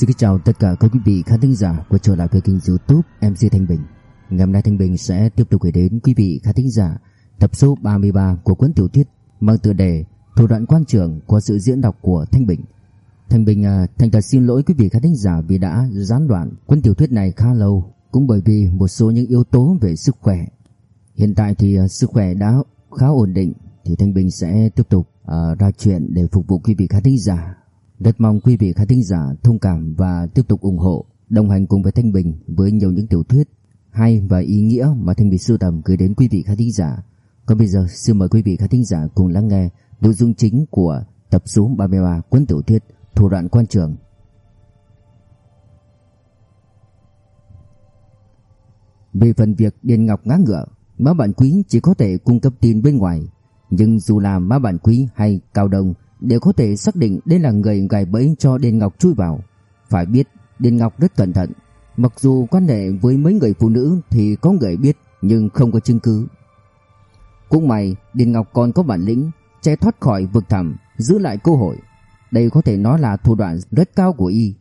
Xin kính chào tất cả các quý vị khán thính giả quay trở lại với kênh youtube MC Thanh Bình. Ngày hôm nay Thanh Bình sẽ tiếp tục gửi đến quý vị khán thính giả tập số 33 của cuốn tiểu thuyết mang tựa đề Thủ đoạn quan trường của sự diễn đọc của Thanh Bình. Thanh Bình à, thành thật xin lỗi quý vị khán thính giả vì đã gián đoạn cuốn tiểu thuyết này khá lâu Cũng bởi vì một số những yếu tố về sức khỏe. Hiện tại thì à, sức khỏe đã khá ổn định Thì Thanh Bình sẽ tiếp tục uh, ra chuyện để phục vụ quý vị khán thính giả rất mong quý vị khán thính giả thông cảm và tiếp tục ủng hộ, đồng hành cùng với Thanh Bình với nhiều những tiểu thuyết hay và ý nghĩa mà Thanh Bình sưu tầm gửi đến quý vị khán thính giả. Còn bây giờ xin mời quý vị khán thính giả cùng lắng nghe nội dung chính của tập số 33 cuốn tiểu thuyết Thủ đoạn quan trường. Về phần việc Điền Ngọc ngã ngựa, má bạn quý chỉ có thể cung cấp tin bên ngoài, nhưng dù là má bạn quý hay Cao Đông đều có thể xác định đây là người gài bẫy cho Đền Ngọc chui vào. Phải biết, Đền Ngọc rất cẩn thận, mặc dù quan hệ với mấy người phụ nữ thì có người biết nhưng không có chứng cứ. Cũng may, Đền Ngọc còn có bản lĩnh che thoát khỏi vực thẳm, giữ lại cơ hội. Đây có thể nói là thủ đoạn rất cao của y.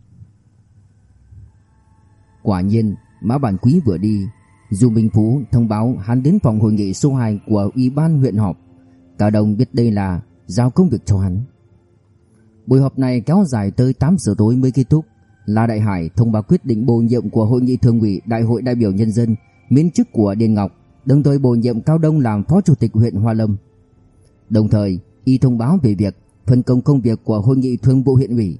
Quả nhiên, Mã Bản Quý vừa đi, dù Minh Phú thông báo hắn đến phòng hội nghị số 2 của Ủy ban huyện họp. Cả đồng biết đây là giao công việc cho hắn. Buổi họp này kéo dài tới 8 giờ tối mới kết thúc. La Đại Hải thông báo quyết định bổ nhiệm của hội nghị thường ủy Đại hội đại biểu nhân dân, miễn chức của Điền Ngọc, đồng thời bổ nhiệm Cao Đông làm phó chủ tịch huyện Hoa Lâm. Đồng thời, y thông báo về việc phân công công việc của hội nghị thường vụ huyện ủy,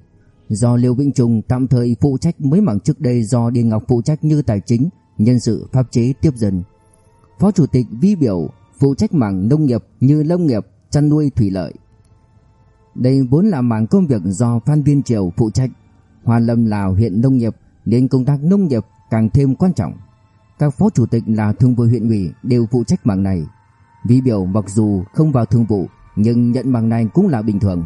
do Liêu Vĩnh Trung tạm thời phụ trách mấy mảng trước đây do Điền Ngọc phụ trách như tài chính, nhân sự, pháp chế, tiếp dân. Phó chủ tịch Vi Biểu phụ trách mảng nông nghiệp như lâm nghiệp, chăn nuôi thủy lợi. Đây vốn là mảng công việc do Phan Viên Triều phụ trách. Hoa Lâm là huyện nông nghiệp nên công tác nông nghiệp càng thêm quan trọng. Các phó chủ tịch là thường vụ huyện ủy đều phụ trách mảng này. Vi biểu mặc dù không vào thường vụ nhưng nhận mảng này cũng là bình thường.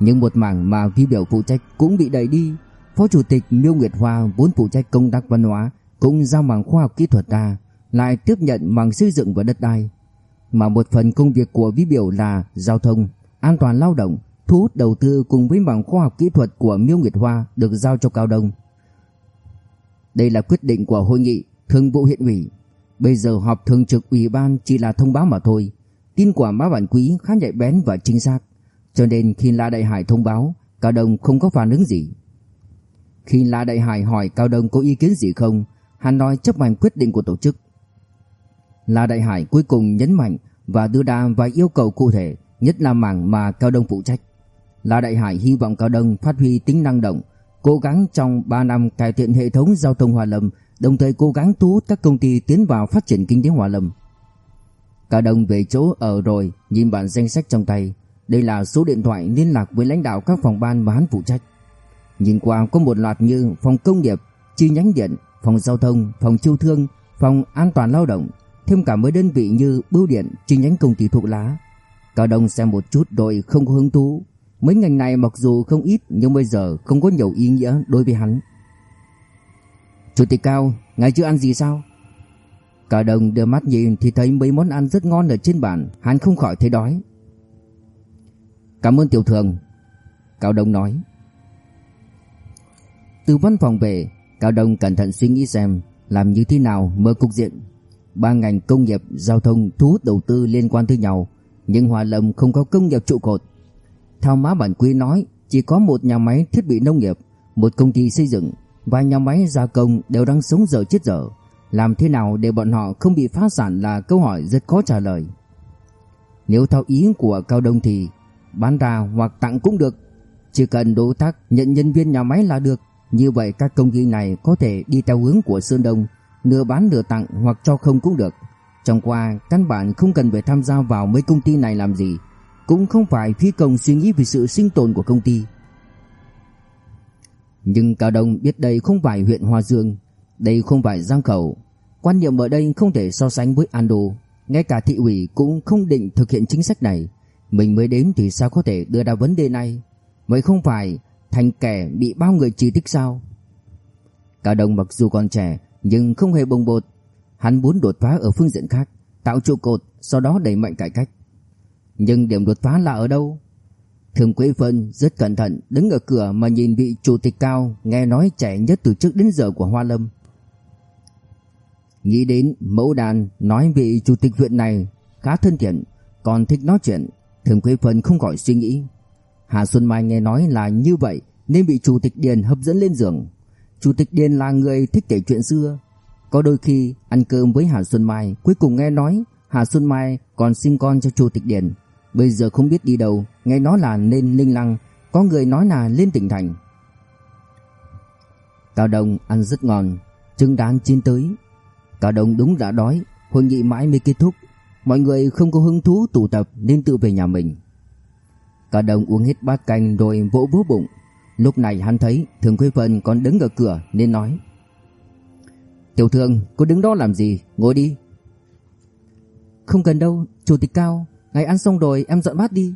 Nhưng một mảng mà vi biểu phụ trách cũng bị đẩy đi. Phó chủ tịch Miêu Nguyệt Hoa vốn phụ trách công tác văn hóa cũng giao mảng khoa học kỹ thuật ra, lại tiếp nhận mảng xây dựng và đất đai mà một phần công việc của vi Biểu là giao thông, an toàn lao động, thu hút đầu tư cùng với bằng khoa học kỹ thuật của Miêu Nguyệt Hoa được giao cho Cao Đông. Đây là quyết định của hội nghị thường vụ huyện ủy. Bây giờ họp thường trực ủy ban chỉ là thông báo mà thôi. Tin của Mã Bản Quý khá nhạy bén và chính xác, cho nên khi La Đại Hải thông báo, Cao Đông không có phản ứng gì. Khi La Đại Hải hỏi Cao Đông có ý kiến gì không, hắn nói chấp hành quyết định của tổ chức. La Đại Hải cuối cùng nhấn mạnh và đưa ra vài yêu cầu cụ thể, nhất là mảng mà Cao Đông phụ trách. La Đại Hải hy vọng Cao Đông phát huy tính năng động, cố gắng trong 3 năm cải thiện hệ thống giao thông Hòa Lâm, đồng thời cố gắng thu hút các công ty tiến vào phát triển kinh tế Hòa Lâm. Cao Đông về chỗ ở rồi, nhìn bản danh sách trong tay, đây là số điện thoại liên lạc với lãnh đạo các phòng ban mà hắn phụ trách. Nhìn qua có một loạt như phòng công nghiệp, chi nhánh điện, phòng giao thông, phòng chiêu thương, phòng an toàn lao động, thêm cả mấy đơn vị như bưu điện, chi nhánh công ty thuộc lá. Cao Đông xem một chút rồi không có hứng thú. Mấy ngành này mặc dù không ít nhưng bây giờ không có nhiều ý nghĩa đối với hắn. Chủ tịch Cao, ngài chưa ăn gì sao? Cao Đông đưa mắt nhìn thì thấy mấy món ăn rất ngon ở trên bàn, hắn không khỏi thấy đói. Cảm ơn tiểu thường. Cao Đông nói. Từ văn phòng về, Cao Đông cẩn thận suy nghĩ xem làm như thế nào mở cục diện ba ngành công nghiệp, giao thông thu hút đầu tư liên quan tới nhau, nhưng Hòa Lâm không có công nghiệp trụ cột. Theo má bản quý nói, chỉ có một nhà máy thiết bị nông nghiệp, một công ty xây dựng và nhà máy gia công đều đang sống dở chết dở. Làm thế nào để bọn họ không bị phá sản là câu hỏi rất khó trả lời. Nếu theo ý của Cao Đông thì bán ra hoặc tặng cũng được, chỉ cần đối tác nhận nhân viên nhà máy là được. Như vậy các công ty này có thể đi theo hướng của Sơn Đông nửa bán nửa tặng hoặc cho không cũng được. Trong qua, căn bản không cần phải tham gia vào mấy công ty này làm gì, cũng không phải phi công suy nghĩ về sự sinh tồn của công ty. Nhưng Cao Đông biết đây không phải huyện Hoa Dương, đây không phải Giang Khẩu. Quan niệm ở đây không thể so sánh với Ando, ngay cả thị ủy cũng không định thực hiện chính sách này. Mình mới đến thì sao có thể đưa ra vấn đề này? Vậy không phải thành kẻ bị bao người chỉ trích sao? Cao Đông mặc dù còn trẻ nhưng không hề bồng bột. Hắn muốn đột phá ở phương diện khác, tạo trụ cột, sau đó đẩy mạnh cải cách. Nhưng điểm đột phá là ở đâu? Thường Quế Vân rất cẩn thận đứng ở cửa mà nhìn vị chủ tịch cao nghe nói trẻ nhất từ trước đến giờ của Hoa Lâm. Nghĩ đến mẫu đàn nói vị chủ tịch huyện này khá thân thiện, còn thích nói chuyện, Thường Quế Vân không khỏi suy nghĩ. Hà Xuân Mai nghe nói là như vậy nên bị chủ tịch Điền hấp dẫn lên giường. Chủ tịch Điền là người thích kể chuyện xưa. Có đôi khi ăn cơm với Hà Xuân Mai, cuối cùng nghe nói Hà Xuân Mai còn sinh con cho chủ tịch Điền. Bây giờ không biết đi đâu, nghe nói là lên Linh Lăng, có người nói là lên tỉnh thành. Cao Đông ăn rất ngon, trứng đáng chín tới. Cao Đông đúng đã đói, hội nghị mãi mới kết thúc. Mọi người không có hứng thú tụ tập nên tự về nhà mình. Cao Đông uống hết bát canh rồi vỗ vỗ bụng. Lúc này hắn thấy Thường Quế Vân còn đứng ở cửa nên nói. Tiểu thương, cô đứng đó làm gì? Ngồi đi. Không cần đâu, chủ tịch Cao, Ngày ăn xong rồi em dọn bát đi.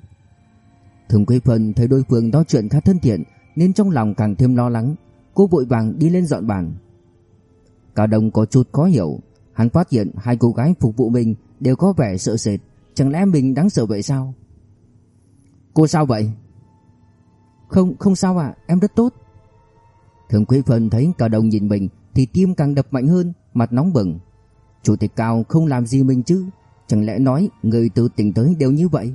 Thường Quế Phân thấy đối phương nói chuyện khá thân thiện Nên trong lòng càng thêm lo lắng. Cô vội vàng đi lên dọn bàn. Cả đồng có chút khó hiểu. Hắn phát hiện hai cô gái phục vụ mình Đều có vẻ sợ sệt. Chẳng lẽ mình đáng sợ vậy sao? Cô sao vậy? Không không sao ạ em rất tốt. Thường Quế Phân thấy cả đồng nhìn mình thì tim càng đập mạnh hơn, Mặt nóng bừng. Chủ tịch Cao không làm gì mình chứ, Chẳng lẽ nói người từ tỉnh tới đều như vậy?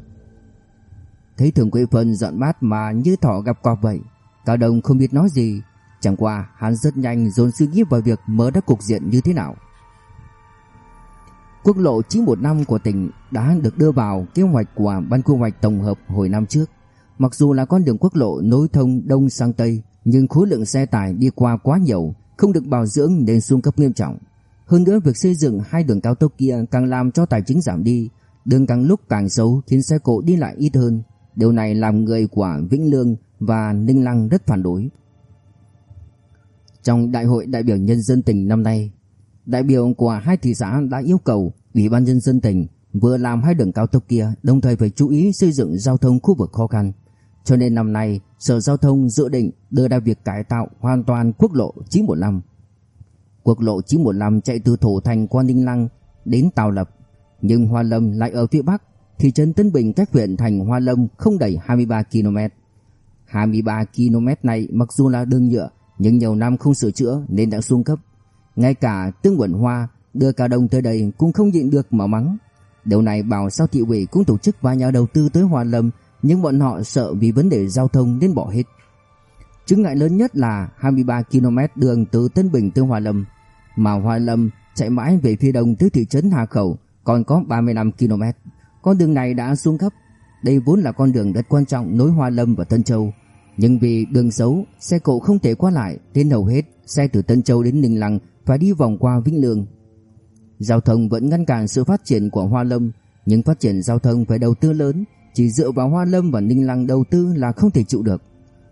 Thấy thường quế phân dọn bát mà như thỏ gặp cọp vậy, Cao Đông không biết nói gì. Chẳng qua hắn rất nhanh dồn suy nghĩ vào việc mở đất cục diện như thế nào. Quốc lộ 915 của tỉnh đã được đưa vào kế hoạch của Ban quy hoạch tổng hợp hồi năm trước. Mặc dù là con đường quốc lộ nối thông đông sang tây, Nhưng khối lượng xe tải đi qua quá nhiều không được bảo dưỡng nên xuống cấp nghiêm trọng hơn nữa việc xây dựng hai đường cao tốc kia càng làm cho tài chính giảm đi, đường càng lúc càng xấu khiến xe cộ đi lại ít hơn. Điều này làm người của Vĩnh Lương và Ninh Lăng rất phản đối. Trong đại hội đại biểu nhân dân tỉnh năm nay, đại biểu của hai thị xã đã yêu cầu Ủy ban nhân dân tỉnh vừa làm hai đường cao tốc kia đồng thời phải chú ý xây dựng giao thông khu vực khó khăn. Cho nên năm nay, Sở Giao thông dự định đưa ra việc cải tạo hoàn toàn quốc lộ 915 Quốc lộ 915 chạy từ Thổ Thành qua Ninh Lăng đến Tào Lập, nhưng Hoa Lâm lại ở phía bắc, thị trấn Tân Bình cách huyện thành Hoa Lâm không đầy 23 km. 23 km này mặc dù là đường nhựa nhưng nhiều năm không sửa chữa nên đã xuống cấp. Ngay cả Tương Quẩn Hoa đưa cả đồng tới đây cũng không nhịn được mà mắng. Điều này bảo sao thị ủy cũng tổ chức và nhà đầu tư tới Hoa Lâm nhưng bọn họ sợ vì vấn đề giao thông nên bỏ hết. Chứng ngại lớn nhất là 23 km đường từ Tân Bình tới Hoa Lâm mà Hoa Lâm chạy mãi về phía đông tới thị trấn Hà Khẩu còn có 35 km. Con đường này đã xuống cấp. Đây vốn là con đường rất quan trọng nối Hoa Lâm và Tân Châu. Nhưng vì đường xấu, xe cộ không thể qua lại, nên hầu hết xe từ Tân Châu đến Ninh Lăng phải đi vòng qua Vĩnh Lương. Giao thông vẫn ngăn cản sự phát triển của Hoa Lâm, nhưng phát triển giao thông phải đầu tư lớn, chỉ dựa vào Hoa Lâm và Ninh Lăng đầu tư là không thể chịu được.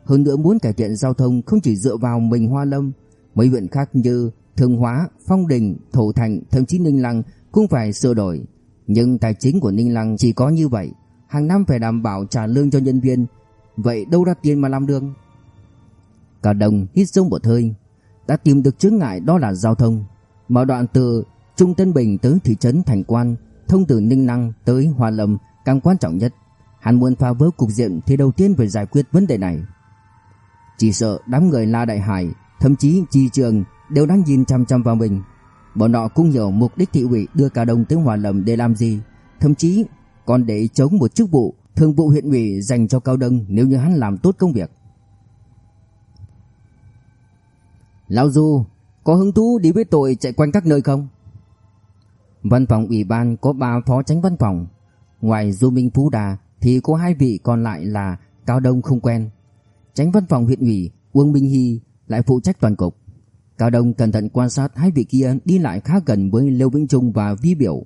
Hơn nữa muốn cải thiện giao thông không chỉ dựa vào mình Hoa Lâm, mấy huyện khác như thường Hóa, Phong Đình, Thổ Thành, thậm chí Ninh Lăng cũng phải sửa đổi. Nhưng tài chính của Ninh Lăng chỉ có như vậy, hàng năm phải đảm bảo trả lương cho nhân viên, vậy đâu ra tiền mà làm đường? Cả đồng hít sâu một hơi, đã tìm được chướng ngại đó là giao thông. Mở đoạn từ Trung Tân Bình tới thị trấn Thành Quan, thông từ Ninh Lăng tới Hoa Lâm càng quan trọng nhất. Hắn muốn phá vỡ cục diện thì đầu tiên phải giải quyết vấn đề này. Chỉ sợ đám người La Đại Hải, thậm chí Chi Trường đều đang nhìn chăm chăm vào mình. Bọn họ cũng hiểu mục đích thị ủy đưa cả đồng tới Hòa Lâm để làm gì, thậm chí còn để chống một chức vụ thường vụ huyện ủy dành cho Cao Đông nếu như hắn làm tốt công việc. Lão Du, có hứng thú đi với tội chạy quanh các nơi không? Văn phòng ủy ban có ba phó tránh văn phòng, ngoài Du Minh Phú Đà thì có hai vị còn lại là Cao Đông không quen. Tránh văn phòng huyện ủy Uông Minh Hy lại phụ trách toàn cục. Cao Đông cẩn thận quan sát hai vị kia đi lại khá gần với Lưu Vĩnh Trung và Vi Biểu.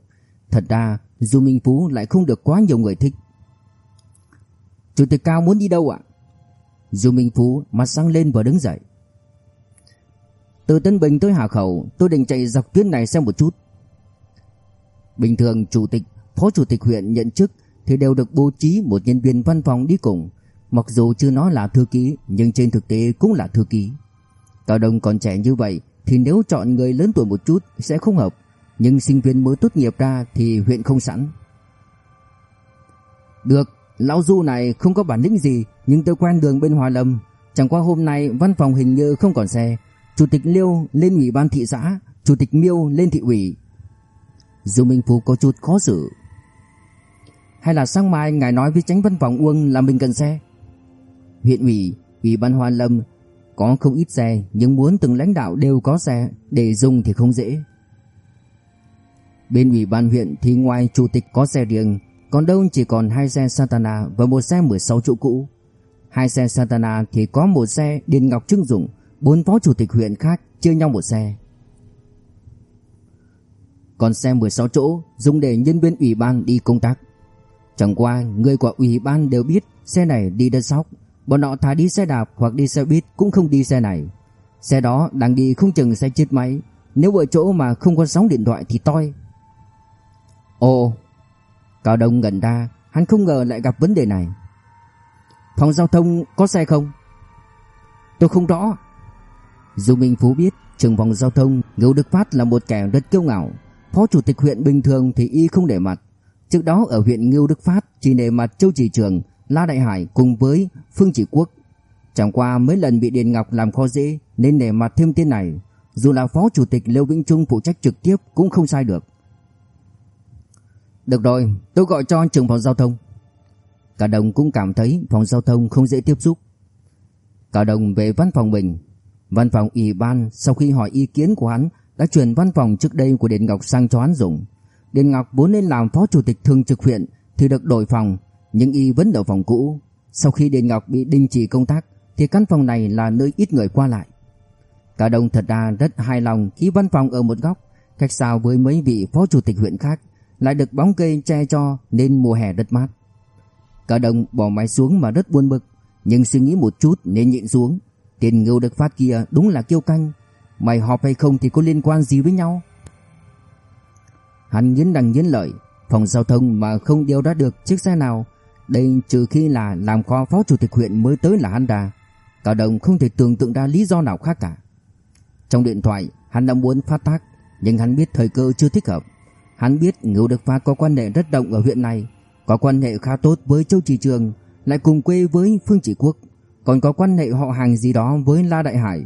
Thật ra, Du Minh Phú lại không được quá nhiều người thích. Chủ tịch Cao muốn đi đâu ạ? Du Minh Phú mặt sáng lên và đứng dậy. Từ Tân Bình tới Hà Khẩu, tôi định chạy dọc tuyến này xem một chút. Bình thường chủ tịch, phó chủ tịch huyện nhận chức thì đều được bố trí một nhân viên văn phòng đi cùng. Mặc dù chưa nói là thư ký, nhưng trên thực tế cũng là thư ký. Cao Đông còn trẻ như vậy thì nếu chọn người lớn tuổi một chút sẽ không hợp, nhưng sinh viên mới tốt nghiệp ra thì huyện không sẵn. Được, Lão Du này không có bản lĩnh gì Nhưng tôi quen đường bên Hòa Lâm Chẳng qua hôm nay văn phòng hình như không còn xe Chủ tịch Liêu lên ủy ban thị xã Chủ tịch Miêu lên thị ủy Dù Minh Phú có chút khó xử hay là sáng mai ngài nói với tránh văn phòng Uông là mình cần xe? Huyện ủy Ủy ban Hoa Lâm Có không ít xe Nhưng muốn từng lãnh đạo đều có xe Để dùng thì không dễ. Bên ủy ban huyện thì ngoài chủ tịch có xe riêng Còn đâu chỉ còn hai xe Santana Và một xe 16 chỗ cũ. Hai xe Santana thì có một xe Điền Ngọc Trưng Dũng, Bốn phó chủ tịch huyện khác chia nhau một xe. Còn xe 16 chỗ Dùng để nhân viên ủy ban đi công tác. Chẳng qua, người của ủy ban đều biết Xe này đi đất sóc. Bọn họ thà đi xe đạp hoặc đi xe buýt Cũng không đi xe này. Xe đó đang đi không chừng sẽ chết máy. Nếu ở chỗ mà không có sóng điện thoại thì toi. Ồ, Cao Đông gần ra, Hắn không ngờ lại gặp vấn đề này. Phòng giao thông có xe không? Tôi không rõ. Dù Minh Phú biết, trưởng phòng giao thông Ngưu Đức Phát là một kẻ rất kiêu ngạo. Phó chủ tịch huyện bình thường thì y không để mặt. Trước đó ở huyện Ngưu Đức Phát Chỉ nề mặt Châu Chỉ Trường, La Đại Hải cùng với Phương Chỉ Quốc. Chẳng qua mấy lần bị Điền Ngọc làm khó dễ Nên nề mặt thêm tên này. Dù là phó chủ tịch Lưu Vĩnh Trung phụ trách trực tiếp Cũng không sai được. Được rồi, tôi gọi cho trưởng phòng giao thông. Cả đồng cũng cảm thấy phòng giao thông không dễ tiếp xúc. Cả đồng về văn phòng mình. Văn phòng ủy ban sau khi hỏi ý kiến của hắn, Đã chuyển văn phòng trước đây của Điền Ngọc sang cho hắn dùng. Điền Ngọc vốn nên làm phó chủ tịch thường trực huyện Thì được đổi phòng, Nhưng y vẫn ở phòng cũ. Sau khi Điền Ngọc bị đình chỉ công tác, Thì căn phòng này là nơi ít người qua lại. Cả đồng thật ra rất hài lòng Khi văn phòng ở một góc, Cách xa với mấy vị phó chủ tịch huyện khác, Lại được bóng cây che cho Nên mùa hè rất mát. Cả đồng bỏ máy xuống mà rất buồn bực, Nhưng suy nghĩ một chút nên nhịn xuống. Tiền ngưu được phát kia đúng là kiêu căng, Mày họp hay không thì có liên quan gì với nhau? Hắn nhấn đằng nhấn lợi Phòng giao thông mà không điều ra được chiếc xe nào. Đây trừ khi là làm kho phó chủ tịch huyện mới tới là hắn ra. Cả đồng không thể tưởng tượng ra lý do nào khác cả. Trong điện thoại hắn đã muốn phát tác Nhưng hắn biết thời cơ chưa thích hợp. Hắn biết Ngưu Đức Phát có quan hệ rất rộng ở huyện này có quan hệ khá tốt với Châu Trì Trường, lại cùng quê với Phương Chỉ Quốc, còn có quan hệ họ hàng gì đó với La Đại Hải.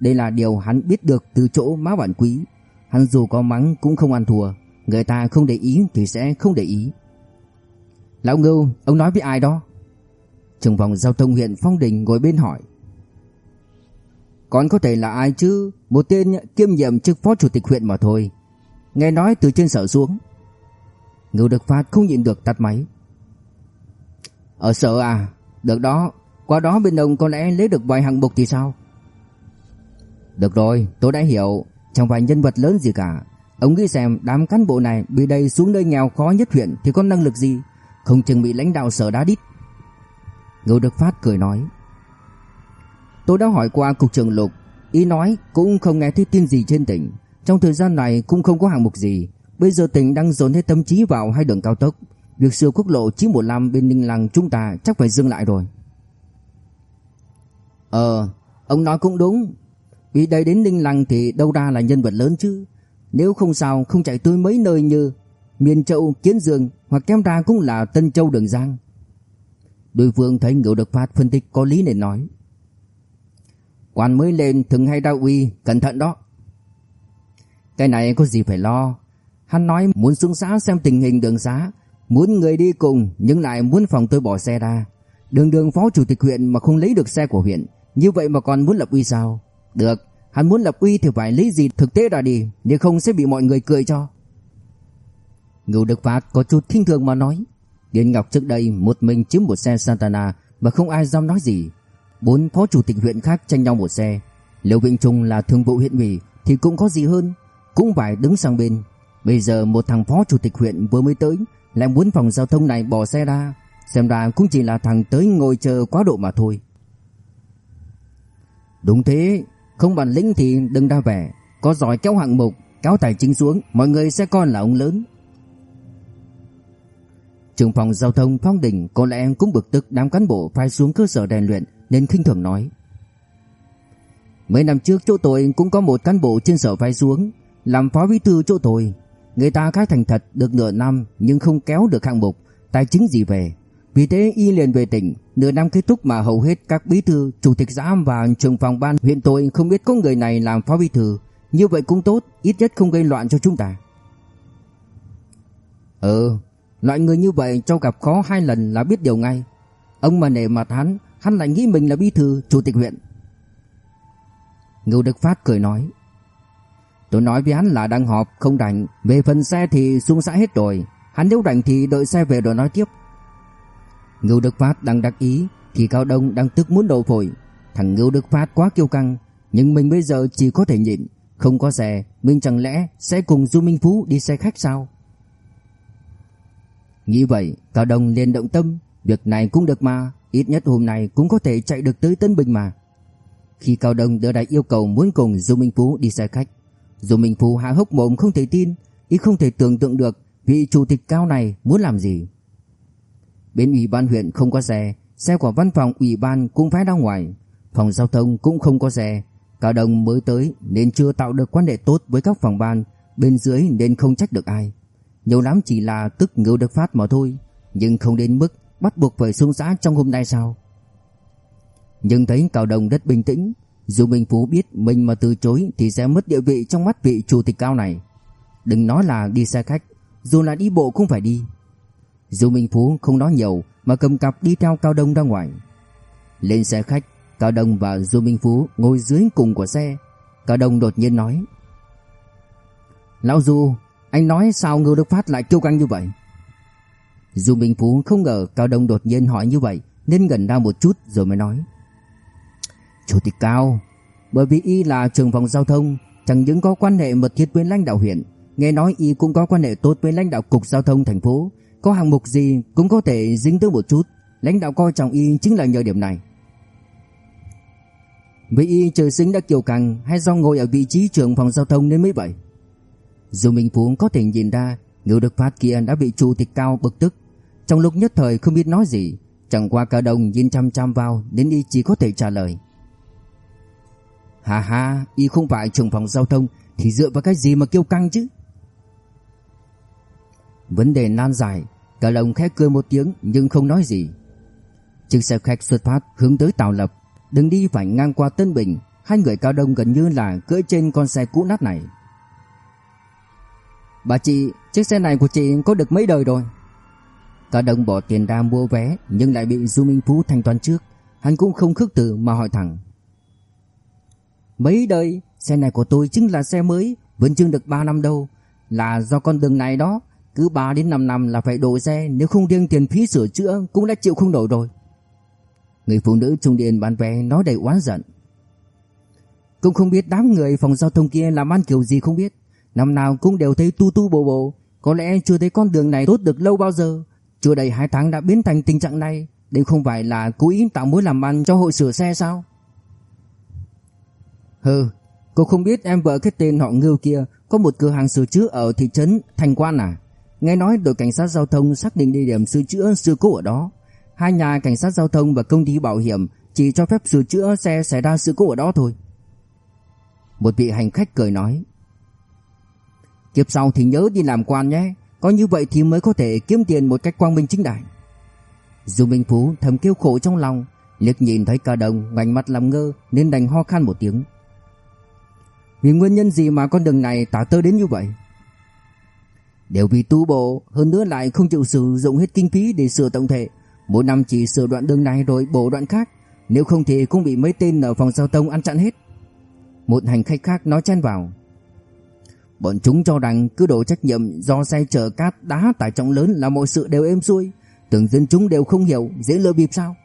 Đây là điều hắn biết được từ chỗ má bản quý. Hắn dù có mắng cũng không ăn thua, người ta không để ý thì sẽ không để ý. Lão Ngưu, ông nói với ai đó? Trưởng phòng giao thông huyện Phong Đình ngồi bên hỏi. Còn có thể là ai chứ, một tên kiêm nhiệm chức phó chủ tịch huyện mà thôi. Nghe nói từ trên sở xuống. Ngưu Đức Phát không nhịn được tắt máy. Ở sở à, được đó, qua đó bên ông có lẽ lấy được vài hạng mục thì sao? Được rồi, tôi đã hiểu, chẳng phải nhân vật lớn gì cả. Ông nghĩ xem đám cán bộ này bị đầy xuống nơi nghèo khó nhất huyện thì có năng lực gì, không chừng bị lãnh đạo sở đá đít. ngô Đức Phát cười nói. Tôi đã hỏi qua cục trưởng Lục, ý nói cũng không nghe thấy tin gì trên tỉnh. Trong thời gian này cũng không có hạng mục gì, Bây giờ tỉnh đang dồn hết tâm trí vào hai đường cao tốc Việc sửa quốc lộ 915 bên Ninh Lăng chúng ta chắc phải dừng lại rồi Ờ Ông nói cũng đúng Vì đây đến Ninh Lăng thì đâu ra là nhân vật lớn chứ nếu không sao không chạy tới mấy nơi như Miền Châu, Kiến Dương Hoặc kém ra cũng là Tân Châu Đường Giang. Đối phương thấy Ngưu Đức Phát phân tích có lý nên nói. Quan mới lên thường hay đau uy Cẩn thận đó. Cái này có gì phải lo. Hắn nói muốn xuống xã xem tình hình đường xá, muốn người đi cùng nhưng lại muốn phòng tôi bỏ xe ra. Đường đường phó chủ tịch huyện mà không lấy được xe của huyện, như vậy mà còn muốn lập uy sao? Được, hắn muốn lập uy thì phải lấy gì thực tế ra đi, nếu không sẽ bị mọi người cười cho. Ngưu Đức Phát có chút khinh thường mà nói. Điền Ngọc trước đây một mình chiếm một xe Santana mà không ai dám nói gì. Bốn phó chủ tịch huyện khác tranh nhau một xe. liệu Vĩnh Trung là thường vụ huyện ủy thì cũng có gì hơn, cũng phải đứng sang bên. Bây giờ một thằng phó chủ tịch huyện vừa mới tới Lại muốn phòng giao thông này bỏ xe ra Xem ra cũng chỉ là thằng tới ngồi chờ quá độ mà thôi Đúng thế không bản lĩnh thì đừng ra vẻ. Có giỏi kéo hạng mục Kéo tài chính xuống Mọi người sẽ coi là ông lớn. Trưởng phòng giao thông Phong Đình Có lẽ cũng bực tức đám cán bộ Phải xuống cơ sở rèn luyện Nên khinh thường nói. Mấy năm trước chỗ tôi cũng có một cán bộ trên sở phái xuống Làm phó bí thư chỗ tôi. Người ta khá thành thật được nửa năm nhưng không kéo được hạng mục, tài chính gì về. Vì thế y liền về tỉnh, nửa năm kết thúc mà hầu hết các bí thư, chủ tịch xã và trưởng phòng ban huyện tôi không biết có người này làm phó bí thư, như vậy cũng tốt, ít nhất không gây loạn cho chúng ta. Ừ, loại người như vậy cho gặp khó hai lần là biết điều ngay. Ông mà nể mặt hắn, hắn lại nghĩ mình là bí thư, chủ tịch huyện. Ngưu Đức Phát cười nói. Tôi nói với hắn là đang họp, không rảnh, về phần xe thì xuống xã hết rồi. Hắn nếu rảnh thì đợi xe về rồi nói tiếp. Ngưu Đức Phát đang đắc ý thì Cao Đông đang tức muốn đổ phổi. Thằng Ngưu Đức Phát quá kiêu căng, nhưng mình bây giờ chỉ có thể nhịn, không có xe, mình chẳng lẽ sẽ cùng Du Minh Phú đi xe khách sao? Nghĩ vậy, Cao Đông liền động tâm, việc này cũng được mà, ít nhất hôm nay cũng có thể chạy được tới Tân Bình mà. Khi Cao Đông đưa ra yêu cầu muốn cùng Du Minh Phú đi xe khách, Du Minh Phú há hốc mồm không thể tin, ý không thể tưởng tượng được vị chủ tịch cao này muốn làm gì. Bên ủy ban huyện không có xe, xe của văn phòng ủy ban cũng phải ra ngoài, phòng giao thông cũng không có xe. Cao Đông mới tới nên chưa tạo được quan hệ tốt với các phòng ban, bên dưới nên không trách được ai. Nhiều lắm chỉ là tức ngưu được phát mà thôi, nhưng không đến mức bắt buộc phải xuống xã trong hôm nay sao. Nhưng thấy Cao Đông rất bình tĩnh, dù Minh Phú biết mình mà từ chối thì sẽ mất địa vị trong mắt vị chủ tịch cao này. Đừng nói là đi xe khách, dù là đi bộ cũng phải đi. Dù Minh Phú không nói nhiều mà cầm cặp đi theo Cao Đông ra ngoài. Lên xe khách, Cao Đông và Du Minh Phú ngồi dưới cùng của xe. Cao Đông đột nhiên nói. Lão Du, anh nói sao Ngưu Đức Phát lại kêu căng như vậy? Du Minh Phú không ngờ Cao Đông đột nhiên hỏi như vậy nên gần ra một chút rồi mới nói. Chủ tịch Cao, bởi vì y là trưởng phòng giao thông, chẳng những có quan hệ mật thiết với lãnh đạo huyện, nghe nói y cũng có quan hệ tốt với lãnh đạo cục giao thông thành phố, có hạng mục gì cũng có thể dính tới một chút, lãnh đạo coi trọng y chính là nhờ điểm này. Vì y trời sinh đã kiều căng hay do ngồi ở vị trí trưởng phòng giao thông nên mới vậy? Dù Minh Phú có thể nhìn ra Ngưu Đức Phát kia đã bị chủ tịch cao bực tức Trong lúc nhất thời không biết nói gì Chẳng qua cả đồng nhìn chăm chăm vào Nên y chỉ có thể trả lời Hà hà Y không phải trưởng phòng giao thông Thì dựa vào cái gì mà kêu căng chứ Vấn đề nan giải Cả đồng khẽ cười một tiếng Nhưng không nói gì Chiếc xe khách xuất phát hướng tới Tàu Lập Đừng đi phải ngang qua Tân Bình Hai người cao đông gần như là cưỡi trên con xe cũ nát này Bà chị, chiếc xe này của chị có được mấy đời rồi? Cả đồng bỏ tiền ra mua vé nhưng lại bị Du Minh Phú thanh toán trước. Hắn cũng không khước từ mà hỏi thẳng. Mấy đời, xe này của tôi chính là xe mới, vẫn chưa được 3 năm đâu. Là do con đường này đó, cứ 3 đến 5 năm là phải đổi xe, nếu không riêng tiền phí sửa chữa cũng đã chịu không nổi rồi. Người phụ nữ trung điện bán vé nói đầy oán giận. Cũng không biết đám người phòng giao thông kia làm ăn kiểu gì không biết. Năm nào cũng đều thấy tu tu bộ bộ Có lẽ chưa thấy con đường này tốt được lâu bao giờ Chưa đầy 2 tháng đã biến thành tình trạng này Đây không phải là cố ý tạo mối làm ăn cho hội sửa xe sao Hừ Cô không biết em vợ cái tên họ Ngưu kia Có một cửa hàng sửa chữa ở thị trấn Thành Quan à Nghe nói đội cảnh sát giao thông xác định địa điểm sửa chữa sự cố ở đó. Hai nhà cảnh sát giao thông và công ty bảo hiểm Chỉ cho phép sửa chữa xe xảy ra sự cố ở đó thôi. Một vị hành khách cười nói, Kiếp sau thì nhớ đi làm quan nhé. Có như vậy thì mới có thể kiếm tiền một cách quang minh chính đại. Dù Minh Phú thầm kêu khổ trong lòng, liếc nhìn thấy cả đồng ngoảnh mặt làm ngơ Nên đành ho khan một tiếng. Vì nguyên nhân gì mà con đường này tả tơ đến như vậy? Đều vì tu bổ, Hơn nữa lại không chịu sử dụng hết kinh phí để sửa tổng thể. Mỗi năm chỉ sửa đoạn đường này rồi bổ đoạn khác. Nếu không thì cũng bị mấy tên ở phòng giao thông ăn chặn hết. Một hành khách khác nói chen vào. Bọn chúng cho rằng cứ đổ trách nhiệm do xe chở cát đá tải trọng lớn là mọi sự đều êm xuôi, tưởng dân chúng đều không hiểu, dễ lừa bịp sao?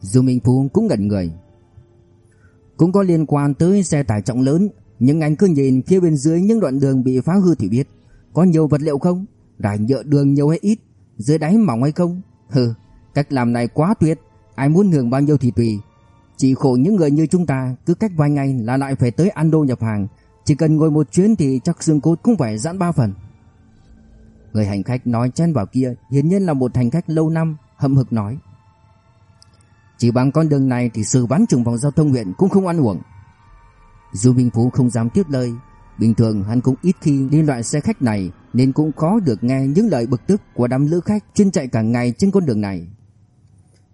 Dù Minh Phú cũng ngẩn người. Cũng có liên quan tới xe tải trọng lớn, nhưng anh cứ nhìn phía bên dưới những đoạn đường bị phá hư thì biết, có nhiều vật liệu không? Rải nhựa đường nhiều hay ít? Dưới đáy mỏng hay không? Hừ, cách làm này quá tuyệt, ai muốn hưởng bao nhiêu thì tùy. Chỉ khổ những người như chúng ta cứ cách vài ngày là lại phải tới Ando nhập hàng chỉ cần ngồi một chuyến thì chắc xương cốt cũng phải giãn ba phần Người hành khách nói chen vào kia Hiển nhiên là một hành khách lâu năm Hậm hực nói Chỉ bằng con đường này thì sự bán trùng phòng giao thông huyện Cũng không ăn uổng dù Minh Phú không dám tiếp lời Bình thường hắn cũng ít khi đi loại xe khách này nên cũng khó được nghe những lời bực tức của đám lữ khách chuyên chạy cả ngày trên con đường này.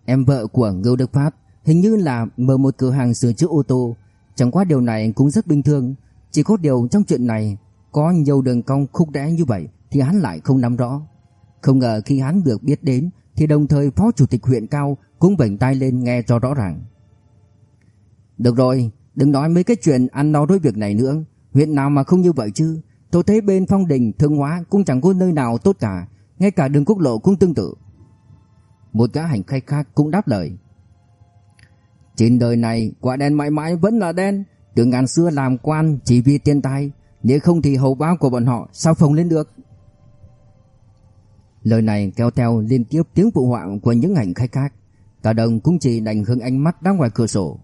Em vợ của Ngưu Đức Phát hình như là mở một cửa hàng sửa chữa ô tô, chẳng qua điều này cũng rất bình thường, chỉ có điều trong chuyện này có nhiều đường cong khúc đẽ như vậy thì hắn lại không nắm rõ. Không ngờ khi hắn được biết đến thì đồng thời phó chủ tịch huyện cao cũng vểnh tay lên nghe cho rõ ràng. Được rồi, đừng nói mấy cái chuyện ăn no đối việc này nữa, huyện nào mà không như vậy chứ. Tôi thấy bên phong đình, thương hóa cũng chẳng có nơi nào tốt cả, ngay cả đường quốc lộ cũng tương tự. Một gã hành khách khác cũng đáp lời. Trên đời này quả đen mãi mãi vẫn là đen, từ ngàn xưa làm quan chỉ vì tiền tài, nếu không thì hậu báo của bọn họ sao phồng lên được. Lời này kéo theo liên tiếp tiếng phụ hoạng của những hành khách khác. Cả đồng cũng chỉ đành hướng ánh mắt ra ngoài cửa sổ.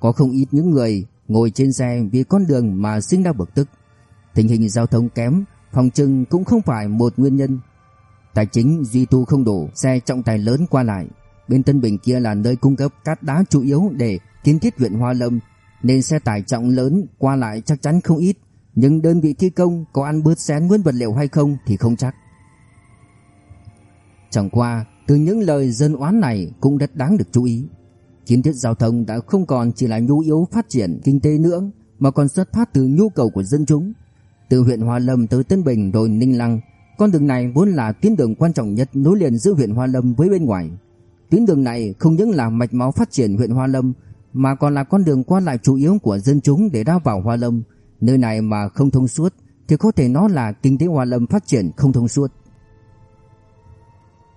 Có không ít những người ngồi trên xe vì con đường mà sinh ra bực tức. Tình hình giao thông kém, phòng trưng cũng không phải một nguyên nhân. Tài chính duy tu không đủ, xe trọng tài lớn qua lại. Bên Tân Bình kia là nơi cung cấp cát đá chủ yếu để kiến thiết huyện Hoa Lâm, nên xe tải trọng lớn qua lại chắc chắn không ít. Nhưng đơn vị thi công có ăn bớt xén nguyên vật liệu hay không thì không chắc. Chẳng qua, từ những lời dân oán này cũng rất đáng được chú ý. Kiến thiết giao thông đã không còn chỉ là nhu yếu phát triển kinh tế nữa, mà còn xuất phát từ nhu cầu của dân chúng. Từ huyện Hoa Lâm tới Tân Bình rồi Ninh Lăng, con đường này vốn là tuyến đường quan trọng nhất nối liền giữa huyện Hoa Lâm với bên ngoài. Tuyến đường này không những là mạch máu phát triển huyện Hoa Lâm, mà còn là con đường qua lại chủ yếu của dân chúng để ra vào Hoa Lâm. Nơi này mà không thông suốt thì có thể nói là kinh tế Hoa Lâm phát triển không thông suốt.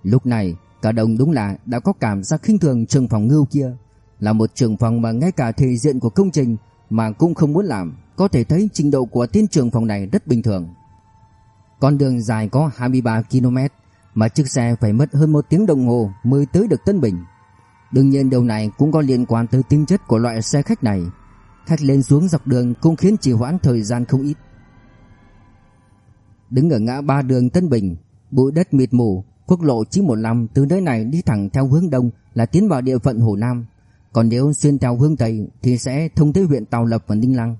Lúc này, cả đồng đúng là đã có cảm giác khinh thường trường phòng ngưu kia, là một trường phòng mà ngay cả thể diện của công trình mà cũng không muốn làm, có thể thấy trình độ của tiên trường phòng này rất bình thường. Con đường dài có 23 km, mà chiếc xe phải mất hơn một tiếng đồng hồ mới tới được Tân Bình. Đương nhiên điều này cũng có liên quan tới tính chất của loại xe khách này. Khách lên xuống dọc đường cũng khiến trì hoãn thời gian không ít. Đứng ở ngã ba đường Tân Bình, bụi đất mịt mù, Quốc lộ 915 từ nơi này đi thẳng theo hướng đông là tiến vào địa phận Hồ Nam, còn nếu xuyên theo hướng tây thì sẽ thông tới huyện Tào Lập và Ninh Lăng.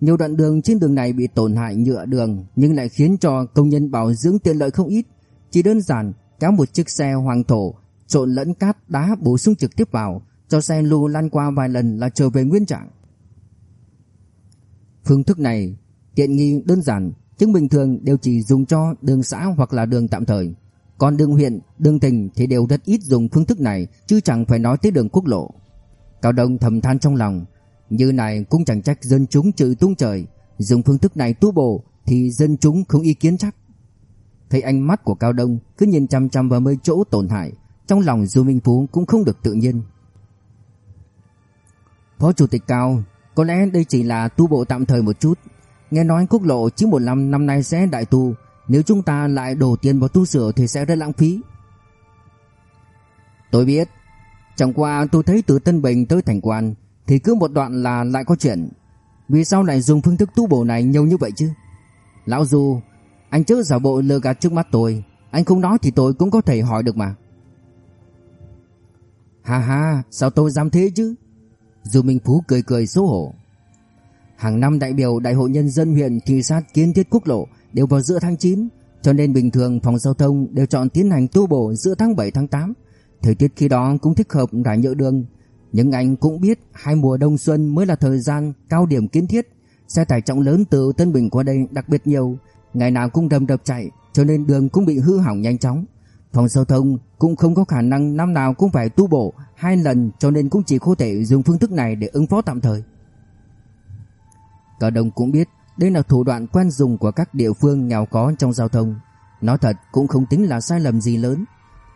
Nhiều đoạn đường trên đường này bị tổn hại nhựa đường nhưng lại khiến cho công nhân bảo dưỡng tiện lợi không ít. Chỉ đơn giản kéo một chiếc xe hoàng thổ trộn lẫn cát đá bổ sung trực tiếp vào, cho xe lưu lăn qua vài lần là trở về nguyên trạng. Phương thức này tiện nghi đơn giản, chứng bình thường đều chỉ dùng cho đường xã hoặc là đường tạm thời. Còn đường huyện, đường tỉnh thì đều rất ít dùng phương thức này chứ chẳng phải nói tới đường quốc lộ. Cao Đông thầm than trong lòng, như này cũng chẳng trách dân chúng trừ tung trời, dùng phương thức này tu bổ thì dân chúng không ý kiến chắc. Thấy ánh mắt của Cao Đông cứ nhìn chăm chăm vào mấy chỗ tổn hại, trong lòng Du Minh Phú cũng không được tự nhiên. Phó Chủ tịch Cao, có lẽ đây chỉ là tu bộ tạm thời một chút. Nghe nói quốc lộ 915 năm nay sẽ đại tu, nếu chúng ta lại đổ tiền vào tu sửa thì sẽ rất lãng phí. Tôi biết, chẳng qua tôi thấy từ Tân Bình tới Thành Quan thì cứ một đoạn là lại có chuyện. Vì sao lại dùng phương thức tu bổ này nhiều như vậy chứ? Lão Du, anh chớ giả bộ lừa gạt trước mắt tôi, anh không nói thì tôi cũng có thể hỏi được mà. Ha ha, sao tôi dám thế chứ? Du Minh Phú cười cười xấu hổ. Hàng năm đại biểu Đại hội Nhân dân huyện thị sát kiến thiết quốc lộ đều vào giữa tháng 9, cho nên bình thường phòng giao thông đều chọn tiến hành tu bổ giữa tháng 7 tháng 8. Thời tiết khi đó cũng thích hợp rải nhựa đường, nhưng anh cũng biết hai mùa đông xuân mới là thời gian cao điểm kiến thiết, xe tải trọng lớn từ Tân Bình qua đây đặc biệt nhiều, ngày nào cũng đầm đập chạy, cho nên đường cũng bị hư hỏng nhanh chóng. Phòng giao thông cũng không có khả năng năm nào cũng phải tu bổ hai lần cho nên cũng chỉ có thể dùng phương thức này để ứng phó tạm thời. Cả đồng cũng biết đây là thủ đoạn quen dùng của các địa phương nghèo có trong giao thông. Nói thật, cũng không tính là sai lầm gì lớn.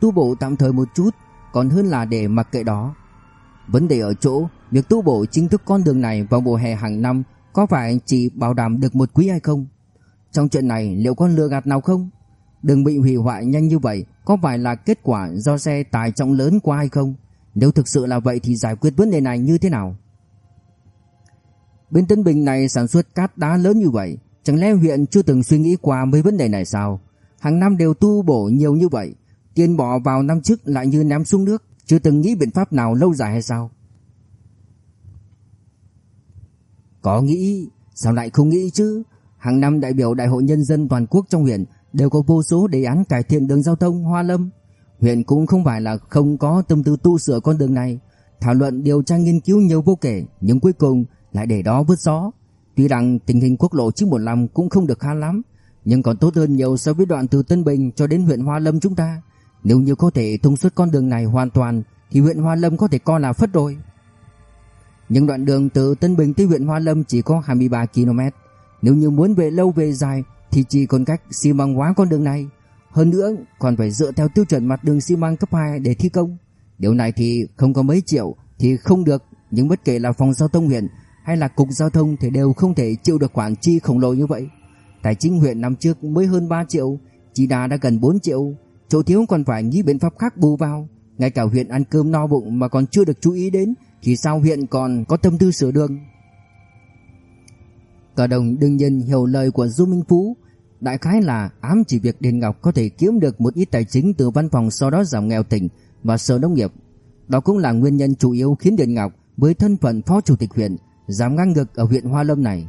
Tu bổ tạm thời một chút, còn hơn là để mặc kệ đó. Vấn đề ở chỗ, việc tu bổ chính thức con đường này vào mùa hè hàng năm có phải chỉ bảo đảm được một quý hay không? Trong chuyện này, liệu có lừa gạt nào không? Đừng bị hủy hoại nhanh như vậy có phải là kết quả do xe tải trọng lớn qua hay không? Nếu thực sự là vậy thì giải quyết vấn đề này như thế nào? Bên Tân Bình này sản xuất cát đá lớn như vậy, chẳng lẽ huyện chưa từng suy nghĩ qua mấy vấn đề này sao? Hàng năm đều tu bổ nhiều như vậy, tiền bỏ vào năm trước lại như ném xuống nước, chưa từng nghĩ biện pháp nào lâu dài hay sao? Có nghĩ, Sao lại không nghĩ chứ? Hàng năm đại biểu Đại hội Nhân dân toàn quốc trong huyện đều có vô số đề án cải thiện đường giao thông Hoa Lâm. Huyện cũng không phải là không có tâm tư tu sửa con đường này. Thảo luận điều tra nghiên cứu nhiều vô kể, nhưng cuối cùng lại để đó vứt gió. Tuy rằng tình hình quốc lộ 915 cũng không được khá lắm, nhưng còn tốt hơn nhiều so với đoạn từ Tân Bình cho đến huyện Hoa Lâm chúng ta. Nếu như có thể thông suốt con đường này hoàn toàn thì huyện Hoa Lâm có thể coi là phất rồi. Nhưng đoạn đường từ Tân Bình tới huyện Hoa Lâm chỉ có 23 km. Nếu như muốn về lâu về dài thì chỉ còn cách xi măng hóa con đường này. Hơn nữa còn phải dựa theo tiêu chuẩn mặt đường xi măng cấp 2 để thi công. Điều này thì không có mấy triệu thì không được, nhưng bất kể là phòng giao thông huyện hay là cục giao thông thì đều không thể chịu được khoản chi khổng lồ như vậy. Tài chính huyện năm trước mới hơn 3 triệu, chỉ đà đã gần 4 triệu, chỗ thiếu còn phải nghĩ biện pháp khác bù vào. Ngay cả huyện ăn cơm no bụng mà còn chưa được chú ý đến thì sao huyện còn có tâm tư sửa đường. Cả đồng đương nhiên hiểu lời của Du Minh Phú, đại khái là ám chỉ việc Điền Ngọc có thể kiếm được một ít tài chính từ văn phòng sau đó giảm nghèo tỉnh và sở nông nghiệp. Đó cũng là nguyên nhân chủ yếu khiến Điền Ngọc với thân phận phó chủ tịch huyện dám ngang ngược ở huyện Hoa Lâm này.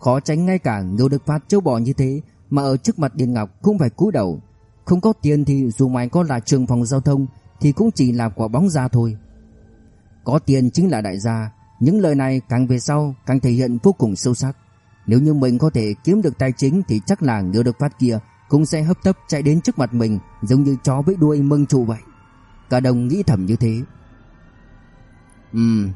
Khó tránh ngay cả Ngưu Đức Phát châu bò như thế mà ở trước mặt Điền Ngọc cũng phải cúi đầu. Không có tiền thì dù mày có là trường phòng giao thông thì cũng chỉ là quả bóng ra thôi. Có tiền chính là đại gia, những lời này càng về sau càng thể hiện vô cùng sâu sắc. Nếu như mình có thể kiếm được tài chính thì chắc là Ngưu Đức Phát kia cũng sẽ hấp tấp chạy đến trước mặt mình giống như chó với đuôi mưng trụ vậy. Cả đồng nghĩ thầm như thế. Ừm,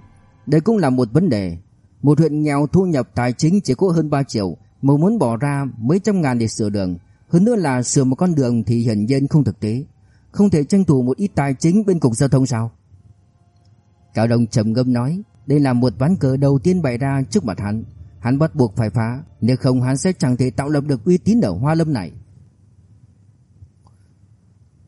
đây cũng là một vấn đề. Một huyện nghèo thu nhập tài chính chỉ có hơn 3 triệu mà muốn bỏ ra mấy trăm ngàn để sửa đường. Hơn nữa là sửa một con đường thì hiển nhiên không thực tế. Không thể tranh thủ một ít tài chính bên cục giao thông sao? Cao Đông trầm ngâm nói, đây là một ván cờ đầu tiên bày ra trước mặt hắn. Hắn bắt buộc phải phá, nếu không hắn sẽ chẳng thể tạo lập được uy tín ở Hoa Lâm này.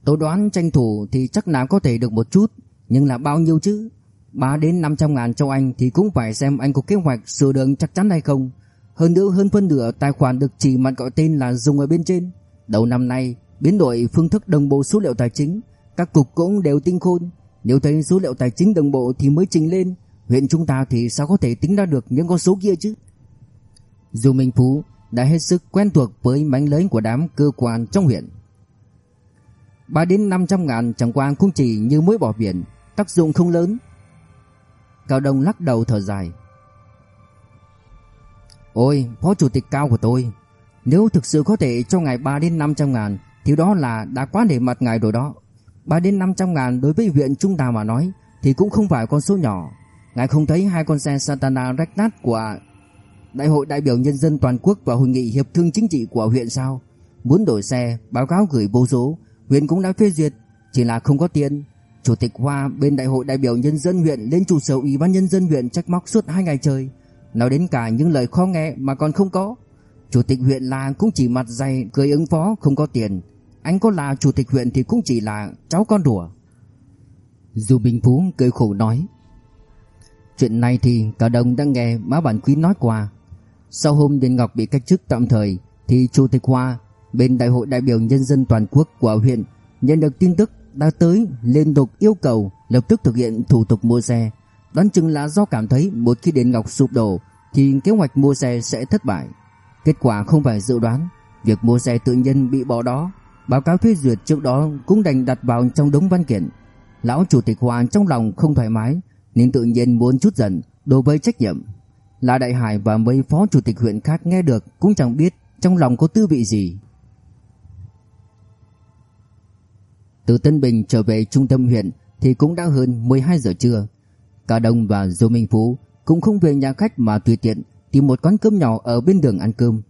Tôi đoán tranh thủ thì chắc nào có thể được một chút, nhưng là bao nhiêu chứ? 3 đến 500 ngàn cho anh thì cũng phải xem anh có kế hoạch sửa đường chắc chắn hay không. Hơn nữa hơn phân nửa tài khoản được chỉ mặt gọi tên là dùng ở bên trên. Đầu năm nay, biến đổi phương thức đồng bộ số liệu tài chính, các cục cũng đều tinh khôn. Nếu thấy số liệu tài chính đồng bộ thì mới trình lên, huyện chúng ta thì sao có thể tính ra được những con số kia chứ? Dù Minh Phú đã hết sức quen thuộc với mánh lớn của đám cơ quan trong huyện. 3 đến 500 ngàn chẳng qua cũng chỉ như muối bỏ biển, tác dụng không lớn. Cao Đông lắc đầu thở dài. Ôi, phó chủ tịch cao của tôi, nếu thực sự có thể cho ngài 3 đến 500 ngàn thì đó là đã quá để mặt ngài rồi đó. 3 đến 500 ngàn đối với huyện chúng ta mà nói thì cũng không phải con số nhỏ. Ngài không thấy hai con xe Santana rách nát của Đại hội đại biểu nhân dân toàn quốc và hội nghị hiệp thương chính trị của huyện sao? Muốn đổi xe, báo cáo gửi vô số, huyện cũng đã phê duyệt, chỉ là không có tiền. Chủ tịch Hoa bên đại hội đại biểu nhân dân huyện lên trụ sở ủy ban nhân dân huyện trách móc suốt hai ngày trời, nói đến cả những lời khó nghe mà còn không có. Chủ tịch huyện là cũng chỉ mặt dày cười ứng phó không có tiền. Anh có là chủ tịch huyện thì cũng chỉ là cháu con đùa. Dù Bình Phú cười khổ nói. Chuyện này thì cả đồng đã nghe má bản quý nói qua. Sau hôm Điền Ngọc bị cách chức tạm thời thì Chủ tịch Hoa bên Đại hội đại biểu nhân dân toàn quốc của huyện nhận được tin tức đã tới liên tục yêu cầu lập tức thực hiện thủ tục mua xe. Đoán chừng là do cảm thấy một khi Điền Ngọc sụp đổ thì kế hoạch mua xe sẽ thất bại. Kết quả không phải dự đoán, việc mua xe tự nhiên bị bỏ đó. Báo cáo phê duyệt trước đó cũng đành đặt vào trong đống văn kiện. Lão chủ tịch Hoàng trong lòng không thoải mái nên tự nhiên muốn chút giận đối với trách nhiệm. Là Đại Hải và mấy phó chủ tịch huyện khác nghe được cũng chẳng biết trong lòng có tư vị gì. Từ Tân Bình trở về trung tâm huyện thì cũng đã hơn 12 giờ trưa. Cả Đông và Dô Minh Phú cũng không về nhà khách mà tùy tiện tìm một quán cơm nhỏ ở bên đường ăn cơm.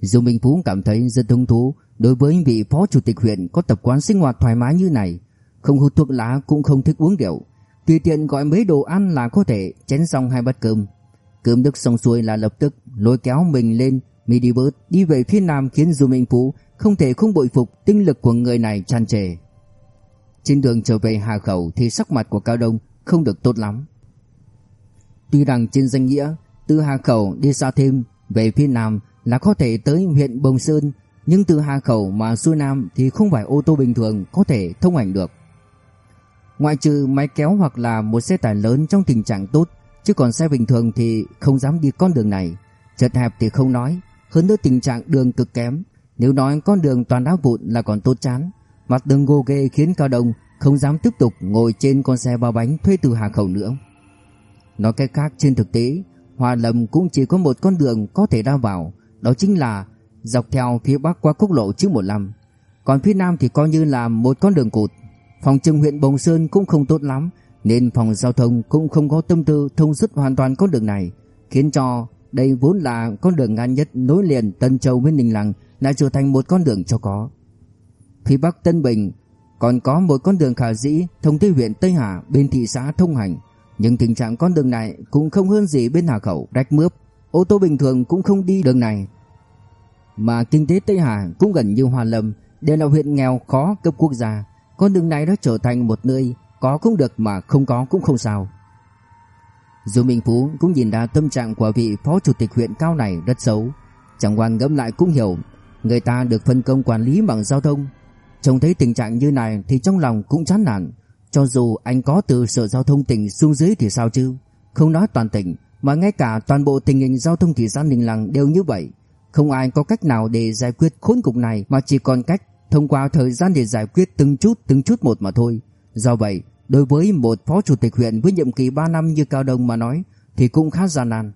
Dô Minh Phú cảm thấy rất hứng thú đối với vị phó chủ tịch huyện có tập quán sinh hoạt thoải mái như này, không hút thuốc lá cũng không thích uống rượu, tùy tiện gọi mấy đồ ăn là có thể chén xong hai bát cơm. Cơm nước xong xuôi là lập tức lôi kéo mình lên minibus đi về phía nam khiến Du Minh Phú không thể không bội phục tinh lực của người này tràn trề. Trên đường trở về Hà Khẩu thì sắc mặt của Cao Đông không được tốt lắm. Tuy rằng trên danh nghĩa từ Hà Khẩu đi xa thêm về phía nam là có thể tới huyện Bồng Sơn, nhưng từ Hà Khẩu mà xuôi nam thì không phải ô tô bình thường có thể thông hành được. Ngoại trừ máy kéo hoặc là một xe tải lớn trong tình trạng tốt, chứ còn xe bình thường thì không dám đi con đường này. Chật hẹp thì không nói Hơn nữa tình trạng đường cực kém nếu nói con đường toàn đá vụn là còn tốt chán, Mặt đường gồ ghê khiến Cao Đông Không dám tiếp tục ngồi trên con xe ba bánh Thuê từ Hà Khẩu nữa. Nói cách khác, trên thực tế, hòa Lâm cũng chỉ có một con đường có thể ra vào, Đó chính là Dọc theo phía bắc qua quốc lộ 915 Còn phía nam thì coi như là một con đường cụt. Phòng trưng huyện Bồng Sơn cũng không tốt lắm, Nên phòng giao thông cũng không có tâm tư thông suốt hoàn toàn con đường này, Khiến cho đây vốn là con đường ngắn nhất nối liền Tân Châu với Ninh Lăng lại trở thành một con đường cho có. Phía Bắc Tân Bình còn có một con đường khả dĩ thông tới huyện Tây Hà bên thị xã Thông Hành. Nhưng tình trạng con đường này cũng không hơn gì bên Hà Khẩu, rách mướp. Ô tô bình thường cũng không đi đường này. Mà kinh tế Tây Hà cũng gần như Hoa Lâm, đều là huyện nghèo khó cấp quốc gia. Con đường này đã trở thành một nơi có cũng được mà không có cũng không sao. Dù Minh Phú cũng nhìn ra tâm trạng của vị phó chủ tịch huyện cao này rất xấu. Chẳng qua ngẫm lại cũng hiểu, người ta được phân công quản lý bằng giao thông. Trông thấy tình trạng như này thì trong lòng cũng chán nản. Cho dù anh có từ sở giao thông tỉnh xuống dưới thì sao chứ? Không nói toàn tỉnh, mà ngay cả toàn bộ tình hình giao thông thị xã Ninh Lăng đều như vậy. Không ai có cách nào để giải quyết khốn cục này mà chỉ còn cách thông qua thời gian để giải quyết từng chút từng chút một mà thôi. Do vậy, Đối với một phó chủ tịch huyện với nhiệm kỳ 3 năm như Cao Đông mà nói thì cũng khá gian nan.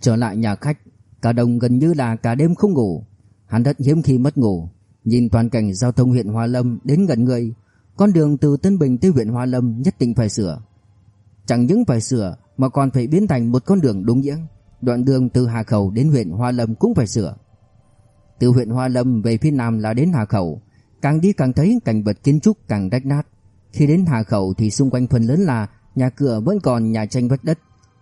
Trở lại nhà khách, cả đồng gần như là cả đêm không ngủ. Hắn rất hiếm khi mất ngủ, nhìn toàn cảnh giao thông huyện Hoa Lâm đến gần người, con đường từ Tân Bình tới huyện Hoa Lâm nhất định phải sửa. Chẳng những phải sửa mà còn phải biến thành một con đường đúng nghĩa. Đoạn đường từ Hà Khẩu đến huyện Hoa Lâm cũng phải sửa. Từ huyện Hoa Lâm về phía nam là đến Hà Khẩu, càng đi càng thấy cảnh vật kiến trúc càng rách nát. Khi đến Hà Khẩu thì xung quanh phần lớn là nhà cửa vẫn còn nhà tranh vách đất.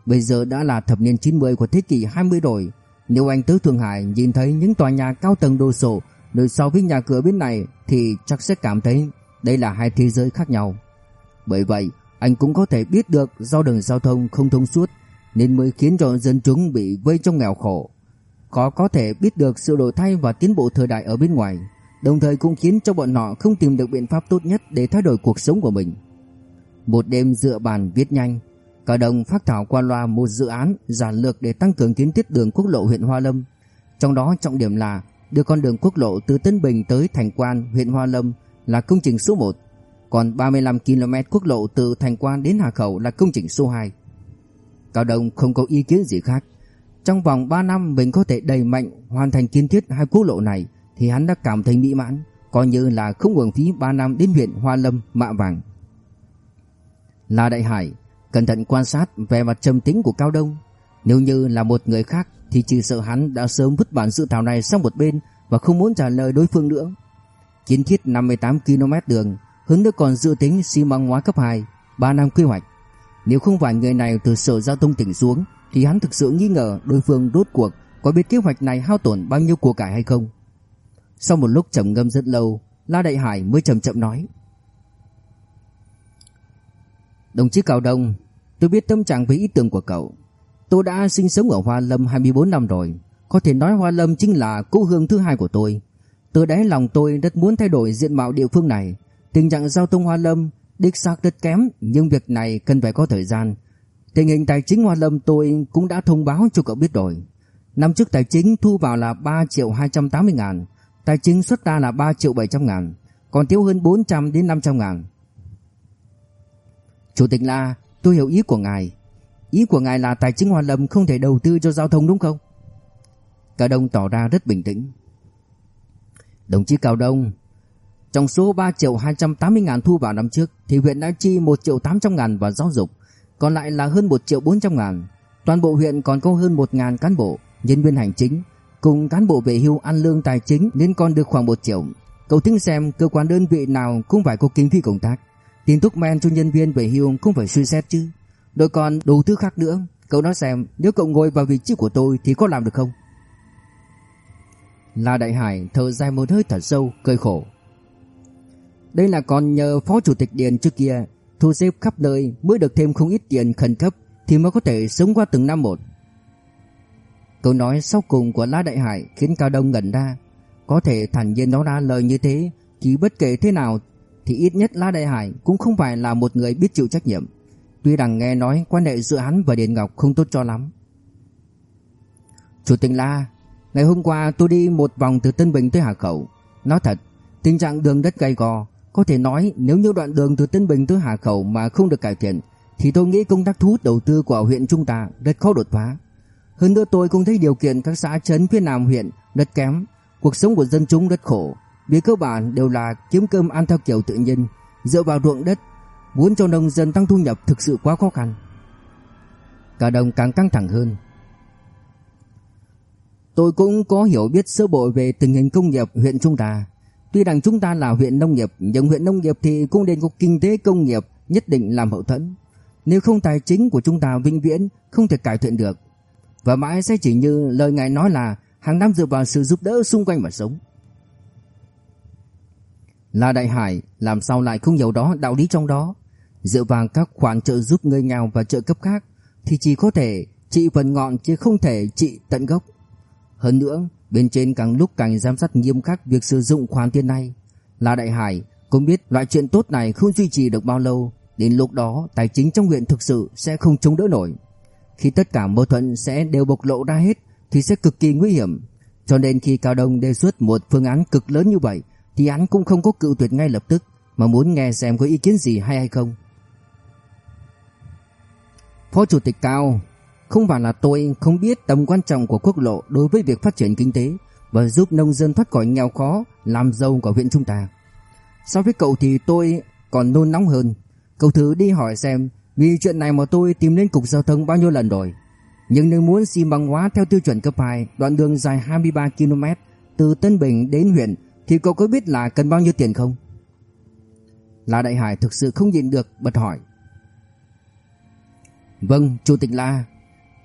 Bây giờ đã là thập niên 90 của thế kỷ 20 rồi. Nếu anh tới Thượng Hải nhìn thấy những tòa nhà cao tầng đồ sộ đối so với nhà cửa bên này thì chắc sẽ cảm thấy đây là hai thế giới khác nhau. Bởi vậy, anh cũng có thể biết được do đường giao thông không thông suốt nên mới khiến cho dân chúng bị vây trong nghèo khổ. Có có thể biết được sự đổi thay và tiến bộ thời đại ở bên ngoài đồng thời cũng khiến cho bọn họ không tìm được biện pháp tốt nhất để thay đổi cuộc sống của mình. Một đêm dựa bàn viết nhanh, cả đồng phát thảo qua loa một dự án giản lược để tăng cường kiến thiết đường quốc lộ huyện Hoa Lâm. Trong đó trọng điểm là đưa con đường quốc lộ từ Tân Bình tới Thành Quan, huyện Hoa Lâm là công trình số 1, còn 35 km quốc lộ từ Thành Quan đến Hà Khẩu là công trình số 2. Cao Đông không có ý kiến gì khác. Trong vòng 3 năm mình có thể đẩy mạnh hoàn thành kiến thiết hai quốc lộ này thì hắn đã cảm thấy mỹ mãn, coi như là không uổng phí 3 năm đến huyện Hoa Lâm, Mạ Vàng. La Đại Hải cẩn thận quan sát vẻ mặt trầm tĩnh của Cao Đông, nếu như là một người khác thì chỉ sợ hắn đã sớm vứt bản dự thảo này sang một bên và không muốn trả lời đối phương nữa. Kiến thiết 58 km đường, hướng nữa còn dự tính xi măng hóa cấp 2, 3 năm quy hoạch. Nếu không phải người này từ sở giao thông tỉnh xuống thì hắn thực sự nghi ngờ đối phương đốt cuộc có biết kế hoạch này hao tổn bao nhiêu của cải hay không. Sau một lúc trầm ngâm rất lâu, La Đại Hải mới chậm chậm nói: "Đồng chí Cao Đông, tôi biết tâm trạng với ý tưởng của cậu. Tôi đã sinh sống ở Hoa Lâm 24 năm rồi, có thể nói Hoa Lâm chính là cố hương thứ hai của tôi. Từ đáy lòng tôi rất muốn thay đổi diện mạo địa phương này. Tình trạng giao thông Hoa Lâm đích xác rất kém, nhưng việc này cần phải có thời gian. Tình hình tài chính Hoa Lâm tôi cũng đã thông báo cho cậu biết rồi. Năm trước tài chính thu vào là 3 triệu 280 ngàn, Tài chính xuất ra là 3 triệu 700 ngàn Còn thiếu hơn 400 đến 500 ngàn Chủ tịch La, Tôi hiểu ý của ngài Ý của ngài là tài chính Hoa Lâm không thể đầu tư cho giao thông đúng không Cao Đông tỏ ra rất bình tĩnh Đồng chí Cao Đông, Trong số 3 triệu 280 ngàn thu vào năm trước Thì huyện đã chi 1 triệu 800 ngàn vào giáo dục, Còn lại là hơn 1 triệu 400 ngàn Toàn bộ huyện còn có hơn 1 ngàn cán bộ, Nhân viên hành chính, Cùng cán bộ về hưu ăn lương tài chính nên còn được khoảng 1 triệu. Cậu tính xem cơ quan đơn vị nào cũng phải có kinh phí công tác. Tiền thuốc men cho nhân viên về hưu cũng phải suy xét chứ. Rồi còn đủ thứ khác nữa. Cậu nói xem nếu cậu ngồi vào vị trí của tôi thì có làm được không? La Đại Hải thở dài một hơi thật sâu, cười khổ. Đây là còn nhờ phó chủ tịch Điền trước kia thu xếp khắp nơi mới được thêm không ít tiền khẩn cấp thì mới có thể sống qua từng năm một. Câu nói sau cùng của La Đại Hải khiến Cao Đông ngẩn ra. Có thể thản nhiên nói ra lời như thế, chỉ bất kể thế nào thì ít nhất La Đại Hải cũng không phải là một người biết chịu trách nhiệm. Tuy rằng nghe nói quan hệ giữa hắn và Điền Ngọc không tốt cho lắm. Chủ tịch La, ngày hôm qua tôi đi một vòng từ Tân Bình tới Hà Khẩu. Nói thật, tình trạng đường đất gay go, có thể nói nếu như đoạn đường từ Tân Bình tới Hà Khẩu mà không được cải thiện thì tôi nghĩ công tác thu hút đầu tư của huyện chúng ta rất khó đột phá. Hơn nữa tôi cũng thấy điều kiện các xã trấn phía Nam huyện rất kém, cuộc sống của dân chúng rất khổ, về cơ bản đều là kiếm cơm ăn theo kiểu tự nhiên, dựa vào ruộng đất, muốn cho nông dân tăng thu nhập thực sự quá khó khăn. Cả đồng càng căng thẳng hơn. Tôi cũng có hiểu biết sơ bộ về tình hình công nghiệp huyện chúng ta. Tuy rằng chúng ta là huyện nông nghiệp, nhưng huyện nông nghiệp thì cũng nên có kinh tế công nghiệp nhất định làm hậu thuẫn. Nếu không tài chính của chúng ta vĩnh viễn không thể cải thiện được. Và mãi sẽ chỉ như lời ngài nói là hàng năm dựa vào sự giúp đỡ xung quanh mà sống. Là Đại Hải làm sao lại không hiểu đó đạo lý trong đó. Dựa vào các khoản trợ giúp người nghèo và trợ cấp khác thì chỉ có thể trị phần ngọn chứ không thể trị tận gốc. Hơn nữa, bên trên càng lúc càng giám sát nghiêm khắc việc sử dụng khoản tiền này. Là Đại Hải cũng biết loại chuyện tốt này không duy trì được bao lâu, đến lúc đó tài chính trong huyện thực sự sẽ không chống đỡ nổi. Khi tất cả mâu thuẫn sẽ đều bộc lộ ra hết thì sẽ cực kỳ nguy hiểm. Cho nên khi Cao Đông đề xuất một phương án cực lớn như vậy thì hắn cũng không có cự tuyệt ngay lập tức mà muốn nghe xem có ý kiến gì hay hay không. Phó Chủ tịch Cao, không phải là tôi không biết tầm quan trọng của quốc lộ đối với việc phát triển kinh tế và giúp nông dân thoát khỏi nghèo khó, làm giàu của huyện chúng ta. So với cậu thì tôi còn nôn nóng hơn. Cậu thử đi hỏi xem vì chuyện này mà tôi tìm đến cục giao thông bao nhiêu lần rồi. Nhưng nếu muốn xi măng hóa theo tiêu chuẩn cấp 2, đoạn đường dài 23 km từ Tân Bình đến huyện thì cậu có biết là cần bao nhiêu tiền không? La Đại Hải thực sự không nhịn được bật hỏi. Vâng, Chủ tịch La,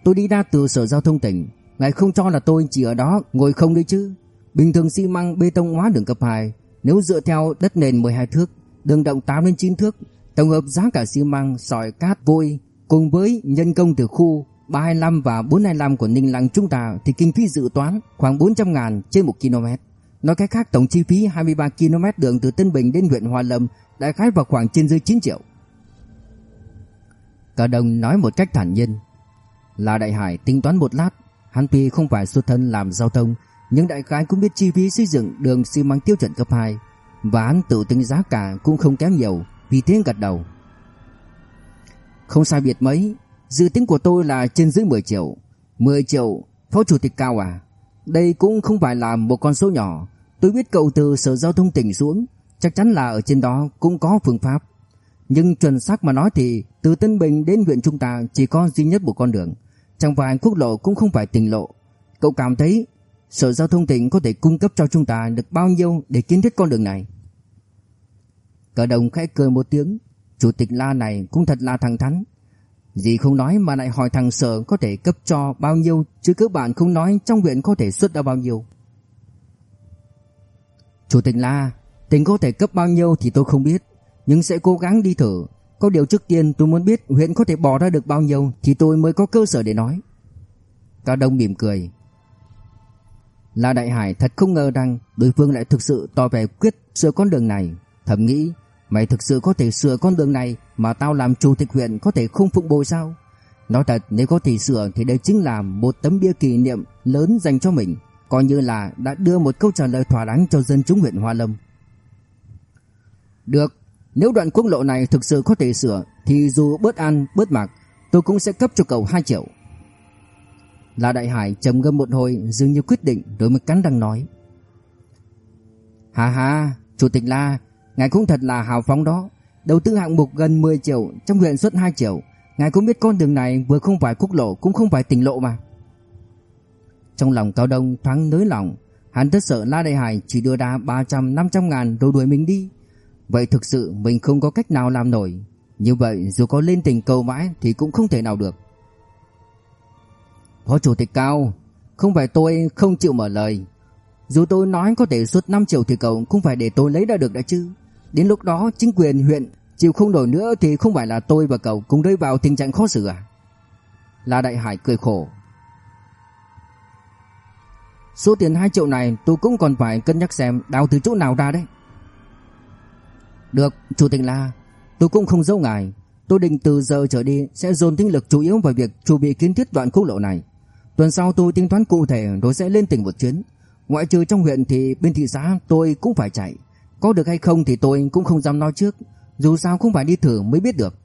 tôi đi ra từ Sở Giao thông tỉnh, ngài không cho là tôi chỉ ở đó ngồi không đấy chứ. Bình thường xi măng bê tông hóa đường cấp 2, nếu dựa theo đất nền 12 thước, đường động 8 đến 9 thước, tổng hợp giá cả xi măng, sỏi, cát, vôi cùng với nhân công từ khu 325 và 425 của Ninh Lăng chúng ta thì kinh phí dự toán khoảng 400 ngàn trên 1 km. Nói cách khác tổng chi phí 23 km đường từ Tân Bình đến huyện Hòa Lâm đại khái vào khoảng trên dưới 9 triệu. Cả đồng nói một cách thản nhiên. Là Đại Hải tính toán một lát, hắn tuy không phải xuất thân làm giao thông, nhưng đại khái cũng biết chi phí xây dựng đường xi măng tiêu chuẩn cấp 2 và hắn tự tính giá cả cũng không kém nhiều, vì thế gật đầu. Không sai biệt mấy, dự tính của tôi là trên dưới 10 triệu. 10 triệu, phó chủ tịch cao à? Đây cũng không phải là một con số nhỏ. Tôi biết cậu từ sở giao thông tỉnh xuống, chắc chắn là ở trên đó cũng có phương pháp. Nhưng chuẩn xác mà nói thì từ Tân Bình đến huyện chúng ta chỉ có duy nhất một con đường. Chẳng phải quốc lộ cũng không phải tỉnh lộ. Cậu cảm thấy sở giao thông tỉnh có thể cung cấp cho chúng ta được bao nhiêu để kiến thiết con đường này? Cờ đồng khẽ cười một tiếng. Chủ tịch La này cũng thật là thẳng thắn dì không nói mà lại hỏi thằng sở có thể cấp cho bao nhiêu chứ các bạn không nói trong huyện có thể xuất ra bao nhiêu. Chủ tịch La, tỉnh có thể cấp bao nhiêu thì tôi không biết, nhưng sẽ cố gắng đi thử. Có điều trước tiên tôi muốn biết huyện có thể bỏ ra được bao nhiêu thì tôi mới có cơ sở để nói. Cao Đông mỉm cười. La Đại Hải thật không ngờ rằng đối phương lại thực sự tỏ vẻ quyết sửa con đường này. Thầm nghĩ Mày thực sự có thể sửa con đường này Mà tao làm chủ tịch huyện có thể không phụng bồi sao? Nói thật, nếu có thể sửa Thì đây chính là một tấm bia kỷ niệm Lớn dành cho mình. Coi như là đã đưa một câu trả lời thỏa đáng Cho dân chúng huyện Hoa Lâm. Được, Nếu đoạn quốc lộ này thực sự có thể sửa, Thì dù bớt ăn bớt mặc Tôi cũng sẽ cấp cho cậu 2 triệu. La Đại Hải trầm ngâm một hồi, Dường như quyết định đối với cắn răng nói. Hà hà Chủ tịch La Ngài cũng thật là hào phóng đó. Đầu tư hạng mục gần 10 triệu, Trong huyện xuất 2 triệu. Ngài cũng biết con đường này vừa không phải quốc lộ, Cũng không phải tỉnh lộ mà. Trong lòng Cao Đông thoáng nới lòng Hắn rất sợ La Đại Hải chỉ đưa ra 300-500 ngàn rồi đuổi mình đi. Vậy thực sự mình không có cách nào làm nổi. Như vậy, dù có lên tình cầu mãi Thì cũng không thể nào được. Phó Chủ tịch Cao, Không phải tôi không chịu mở lời. Dù tôi nói có thể suốt 5 triệu thì cậu Cũng phải để tôi lấy ra được đã chứ. Đến lúc đó chính quyền huyện chịu không nổi nữa thì không phải là tôi và cậu cùng rơi vào tình trạng khó xử à? La Đại Hải cười khổ. Số tiền 2 triệu này tôi cũng còn phải cân nhắc xem đào từ chỗ nào ra đấy. Được, Chủ tịch La, tôi cũng không giấu ngài. Tôi định từ giờ trở đi sẽ dồn tinh lực chủ yếu vào việc chuẩn bị kiến thiết đoạn quốc lộ này. Tuần sau tôi tính toán cụ thể rồi sẽ lên tỉnh một chuyến. Ngoại trừ trong huyện thì bên thị xã tôi cũng phải chạy. Có được hay không thì tôi cũng không dám nói trước. Dù sao cũng phải đi thử mới biết được.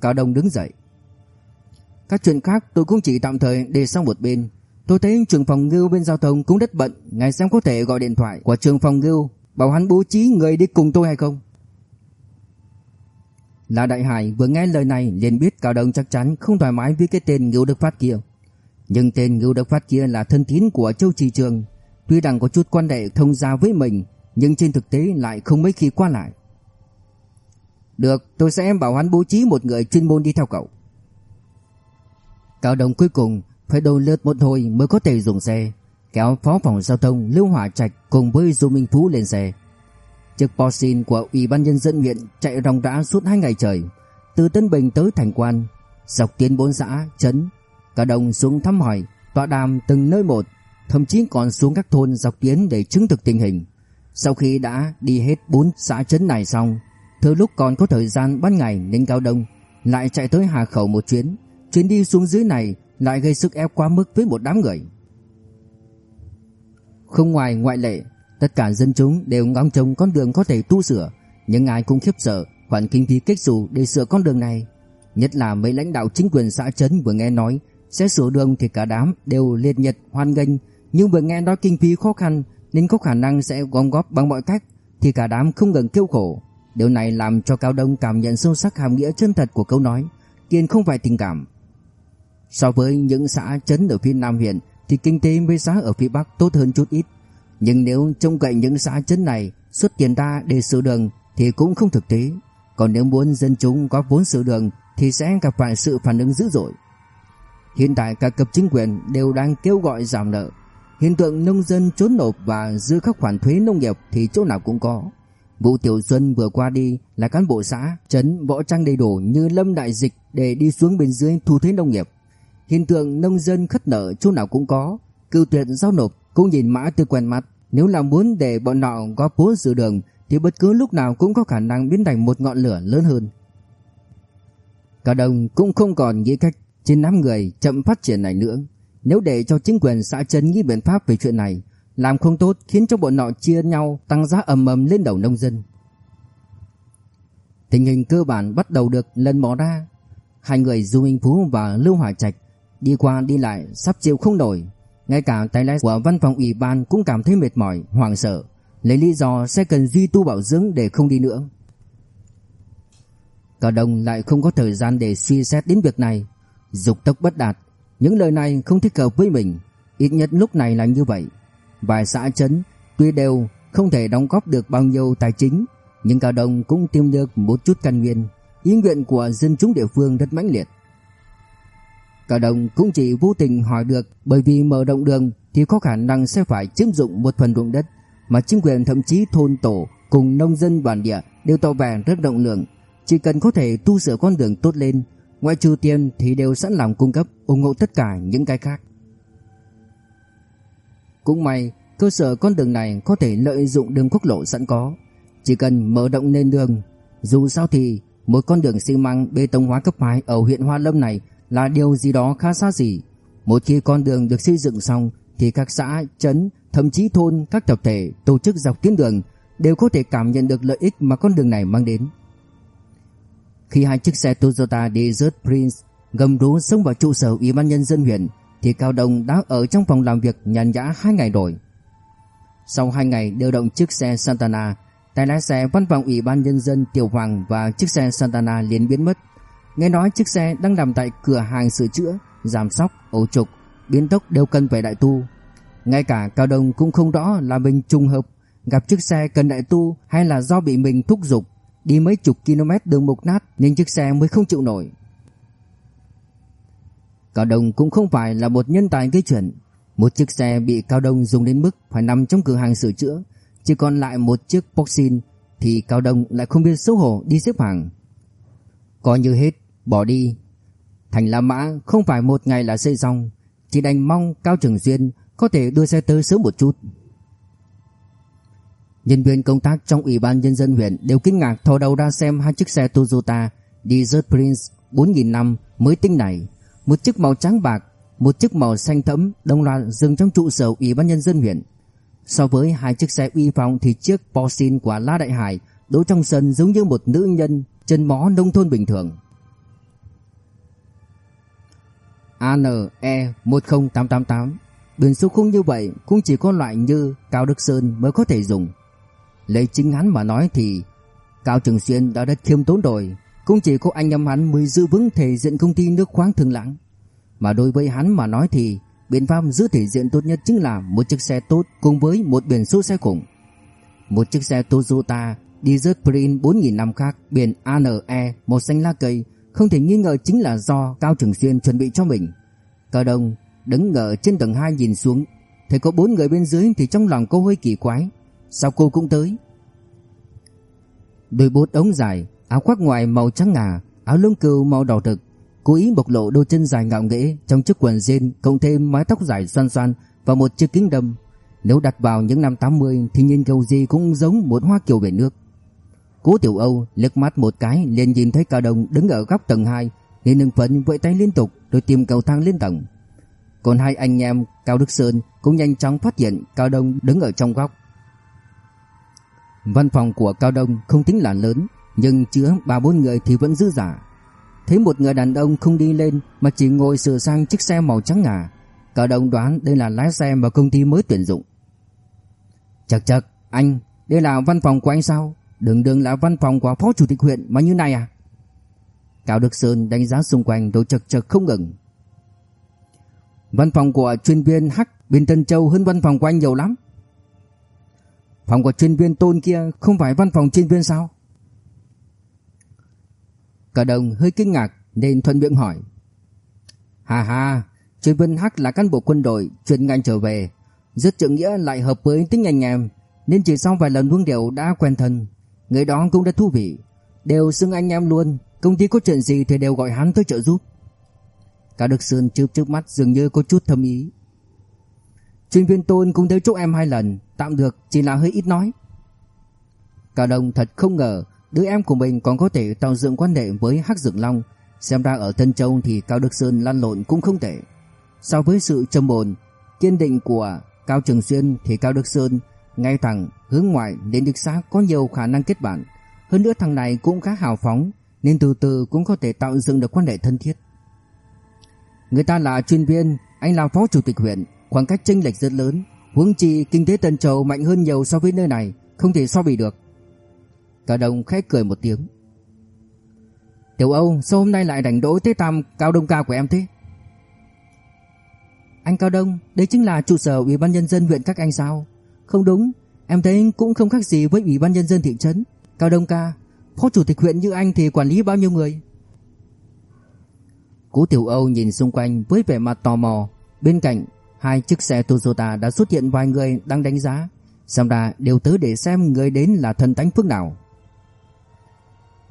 Cao Đông đứng dậy. Các chuyện khác tôi cũng chỉ tạm thời để sang một bên. Tôi thấy trưởng phòng ngưu bên giao thông cũng rất bận. Ngài xem có thể gọi điện thoại của trưởng phòng ngưu bảo hắn bố trí người đi cùng tôi hay không. Là Đại Hải vừa nghe lời này liền biết Cao Đông chắc chắn không thoải mái với cái tên Ngưu Đức Phát kia. Nhưng tên Ngưu Đức Phát kia là thân tín của Châu Trì Trường, tuy rằng có chút quan hệ thông gia với mình, nhưng trên thực tế lại không mấy khi qua lại. Được, tôi sẽ bảo hắn bố trí một người chuyên môn đi theo cậu. Cao đồng cuối cùng phải đầu lượt một hồi mới có thể dùng xe, kéo phó phòng giao thông Lưu Hỏa Trạch cùng với Du Minh Phú lên xe. Chiếc Porsche của Ủy ban nhân dân huyện chạy ròng rã suốt hai ngày trời, từ Tân Bình tới Thành Quan, dọc tuyến bốn xã, trấn, cao đồng xuống thăm hỏi, tọa đàm từng nơi một, thậm chí còn xuống các thôn dọc tuyến để chứng thực tình hình. Sau khi đã đi hết bốn xã trấn này xong, thừa lúc còn có thời gian ban ngày nên Cao Đông lại chạy tới Hà Khẩu một chuyến, chuyến đi xuống dưới này lại gây sức ép quá mức với một đám người. Không ngoài ngoại lệ, Tất cả dân chúng đều ngóng trông con đường có thể tu sửa, nhưng ai cũng khiếp sợ khoản kinh phí kích dù để sửa con đường này. Nhất là mấy lãnh đạo chính quyền xã trấn vừa nghe nói sẽ sửa đường thì cả đám đều liệt nhật hoan nghênh, nhưng vừa nghe nói kinh phí khó khăn nên có khả năng sẽ gom góp bằng mọi cách thì cả đám không ngừng kêu khổ. Điều này làm cho Cao Đông cảm nhận sâu sắc hàm nghĩa chân thật của câu nói, tiền không phải tình cảm. So với những xã trấn ở phía Nam huyện thì kinh tế với xã ở phía Bắc tốt hơn chút ít. Nhưng nếu trông cậy những xã chấn này xuất tiền ra để sửa đường thì cũng không thực tế. Còn nếu muốn dân chúng có vốn sửa đường thì sẽ gặp phải sự phản ứng dữ dội. Hiện tại các cấp chính quyền đều đang kêu gọi giảm nợ. Hiện tượng nông dân trốn nộp và dư các khoản thuế nông nghiệp thì chỗ nào cũng có. Vụ Tiểu Xuân vừa qua đi là cán bộ xã, trấn võ trang đầy đủ như lâm đại dịch để đi xuống bên dưới thu thuế nông nghiệp. Hiện tượng nông dân khất nợ chỗ nào cũng có, cưu tuyệt giao nộp cũng nhìn mã tư quen mắt. Nếu là muốn để bọn nọ có vốn dự đường thì bất cứ lúc nào cũng có khả năng biến thành một ngọn lửa lớn hơn. Cả đồng cũng không còn nghĩ cách trên đám người chậm phát triển này nữa. Nếu để cho chính quyền xã trấn nghĩ biện pháp về chuyện này, làm không tốt khiến cho bọn nọ chia nhau tăng giá ầm ầm lên đầu nông dân. Tình hình cơ bản bắt đầu được lần mò ra. Hai người Du Minh Phú và Lưu Hòa Trạch đi qua đi lại sắp chịu không nổi, ngay cả tay lái của văn phòng ủy ban cũng cảm thấy mệt mỏi, hoảng sợ, lấy lý do sẽ cần duy tu bảo dưỡng để không đi nữa. Cả đồng lại không có thời gian để suy xét đến việc này, dục tốc bất đạt, những lời này không thích hợp với mình, ít nhất lúc này là như vậy. Vài xã chấn tuy đều không thể đóng góp được bao nhiêu tài chính, nhưng cả đồng cũng tìm được một chút căn nguyên, ý nguyện của dân chúng địa phương rất mãnh liệt. Cả đồng cũng chỉ vô tình hỏi được bởi vì mở rộng đường thì có khả năng sẽ phải chiếm dụng một phần ruộng đất mà chính quyền thậm chí thôn tổ cùng nông dân bản địa đều tỏ vẻ rất rộng lượng. Chỉ cần có thể tu sửa con đường tốt lên, ngoại trừ tiền thì đều sẵn lòng cung cấp ủng hộ tất cả những cái khác. Cũng may, cơ sở con đường này có thể lợi dụng đường quốc lộ sẵn có. Chỉ cần mở rộng nền đường, dù sao thì một con đường xi măng bê tông hóa cấp 2 ở huyện Hoa Lâm này là điều gì đó khá xa xỉ. Một khi con đường được xây dựng xong thì các xã, trấn, thậm chí thôn, các tập thể, tổ chức dọc tuyến đường đều có thể cảm nhận được lợi ích mà con đường này mang đến. Khi hai chiếc xe Toyota Desert Prince gầm rú xông vào trụ sở Ủy ban nhân dân huyện thì Cao Đông đã ở trong phòng làm việc nhàn nhã hai ngày rồi. Sau hai ngày điều động chiếc xe Santana, tài lái xe văn phòng Ủy ban nhân dân Tiểu Hoàng và chiếc xe Santana liền biến mất. Nghe nói chiếc xe đang nằm tại cửa hàng sửa chữa, giảm sóc, ổ trục, biến tốc đều cần phải đại tu. Ngay cả Cao Đông cũng không rõ là mình trùng hợp gặp chiếc xe cần đại tu hay là do bị mình thúc giục đi mấy chục km đường mục nát nên chiếc xe mới không chịu nổi. Cao Đông cũng không phải là một nhân tài gây chuyện. Một chiếc xe bị Cao Đông dùng đến mức phải nằm trong cửa hàng sửa chữa, chỉ còn lại một chiếc boxin thì Cao Đông lại không biết xấu hổ đi xếp hàng. Coi như hết, bỏ đi. Thành La Mã không phải một ngày là xây xong, chỉ đành mong Cao Trường Duyên có thể đưa xe tới sớm một chút. Nhân viên công tác trong Ủy ban Nhân dân huyện đều kinh ngạc thò đầu ra xem hai chiếc xe Toyota Desert Prince 4000 năm mới tinh này. Một chiếc màu trắng bạc, một chiếc màu xanh thẫm đồng loạt dừng trong trụ sở Ủy ban nhân dân huyện. So với hai chiếc xe uy phong thì chiếc Porsche của La Đại Hải đỗ trong sân giống như một nữ nhân chân mó nông thôn bình thường. ANE 10888 Biển số khung như vậy cũng chỉ có loại như Cao Đức Sơn mới có thể dùng. Lấy chính hắn mà nói thì Cao Trường Xuyên đã rất khiêm tốn rồi, cũng chỉ có anh em hắn mới giữ vững thể diện công ty nước khoáng Thường Lãng. Mà đối với hắn mà nói thì biện pháp giữ thể diện tốt nhất chính là một chiếc xe tốt cùng với một biển số xe khủng. Một chiếc xe Toyota Desert Prince 4000 năm khác biển ANE màu xanh lá cây không thể nghi ngờ chính là do Cao Trường Xuyên chuẩn bị cho mình. Cao Đông đứng ở trên tầng 2 nhìn xuống, thấy có bốn người bên dưới thì trong lòng cô hơi kỳ quái. Sao cô cũng tới? Đôi bốt ống dài, áo khoác ngoài màu trắng ngà, áo lông cừu màu đỏ thực, cố ý bộc lộ đôi chân dài ngạo nghễ trong chiếc quần jean cộng thêm mái tóc dài xoăn xoăn và một chiếc kính đâm. Nếu đặt vào những năm 80 thì nhìn cầu gì cũng giống một hoa kiều về nước. Cố Tiểu Âu liếc mắt một cái liền nhìn thấy Cao Đông đứng ở góc tầng 2, nên nâng phấn vẫy tay liên tục rồi tìm cầu thang lên tầng. Còn hai anh em Cao Đức Sơn cũng nhanh chóng phát hiện Cao Đông đứng ở trong góc. Văn phòng của Cao Đông không tính là lớn, nhưng chứa ba bốn người thì vẫn dư giả. Thấy một người đàn ông không đi lên mà chỉ ngồi sửa sang chiếc xe màu trắng ngà, Cao Đông đoán đây là lái xe mà công ty mới tuyển dụng. Chật chật, anh, đây là văn phòng của anh sao? Đường đường là văn phòng của phó chủ tịch huyện mà như này à? Cao Đức Sơn đánh giá xung quanh rồi chật chật không ngừng. Văn phòng của chuyên viên Hắc bên Tân Châu hơn văn phòng của anh nhiều lắm. Phòng của chuyên viên Tôn kia không phải văn phòng chuyên viên sao? Cả đồng hơi kinh ngạc nên thuận miệng hỏi. Hà hà, chuyên viên Hắc là cán bộ quân đội chuyên ngành trở về, rất trưởng nghĩa lại hợp với tính anh em, nên chỉ sau vài lần uống rượu đã quen thân. Người đó cũng đã thú vị, đều xưng anh em luôn, công ty có chuyện gì thì đều gọi hắn tới trợ giúp. Cả được sườn chớp trước mắt dường như có chút thâm ý. Chuyên viên Tôn cũng tới chỗ em hai lần, tạm được, chỉ là hơi ít nói. Cả đồng thật không ngờ đứa em của mình còn có thể tạo dựng quan hệ với Hắc Dược Long, xem ra ở Tân Châu thì Cao Đức Sơn lăn lộn cũng không tệ. So với sự trầm ổn, kiên định của Cao Trường Xuyên thì Cao Đức Sơn ngay thẳng, hướng ngoại nên địch xác có nhiều khả năng kết bạn. Hơn nữa thằng này cũng khá hào phóng nên từ từ cũng có thể tạo dựng được quan hệ thân thiết. Người ta là chuyên viên, anh là phó chủ tịch huyện, khoảng cách chênh lệch rất lớn, huống chi kinh tế Tân Châu mạnh hơn nhiều so với nơi này, không thể so bì được. Cả đồng khẽ cười một tiếng. Tiểu Âu, sao hôm nay lại đánh đổi tới tam cao đông ca của em thế? Anh Cao Đông, đây chính là trụ sở Ủy ban nhân dân huyện các anh sao? Không đúng, em thấy cũng không khác gì với Ủy ban nhân dân thị trấn. Cao Đông ca, phó chủ tịch huyện như anh thì quản lý bao nhiêu người? Cố Tiểu Âu nhìn xung quanh với vẻ mặt tò mò. Bên cạnh, hai chiếc xe Toyota đã xuất hiện vài người đang đánh giá. Xem ra đều tới để xem người đến là thần thánh phước nào.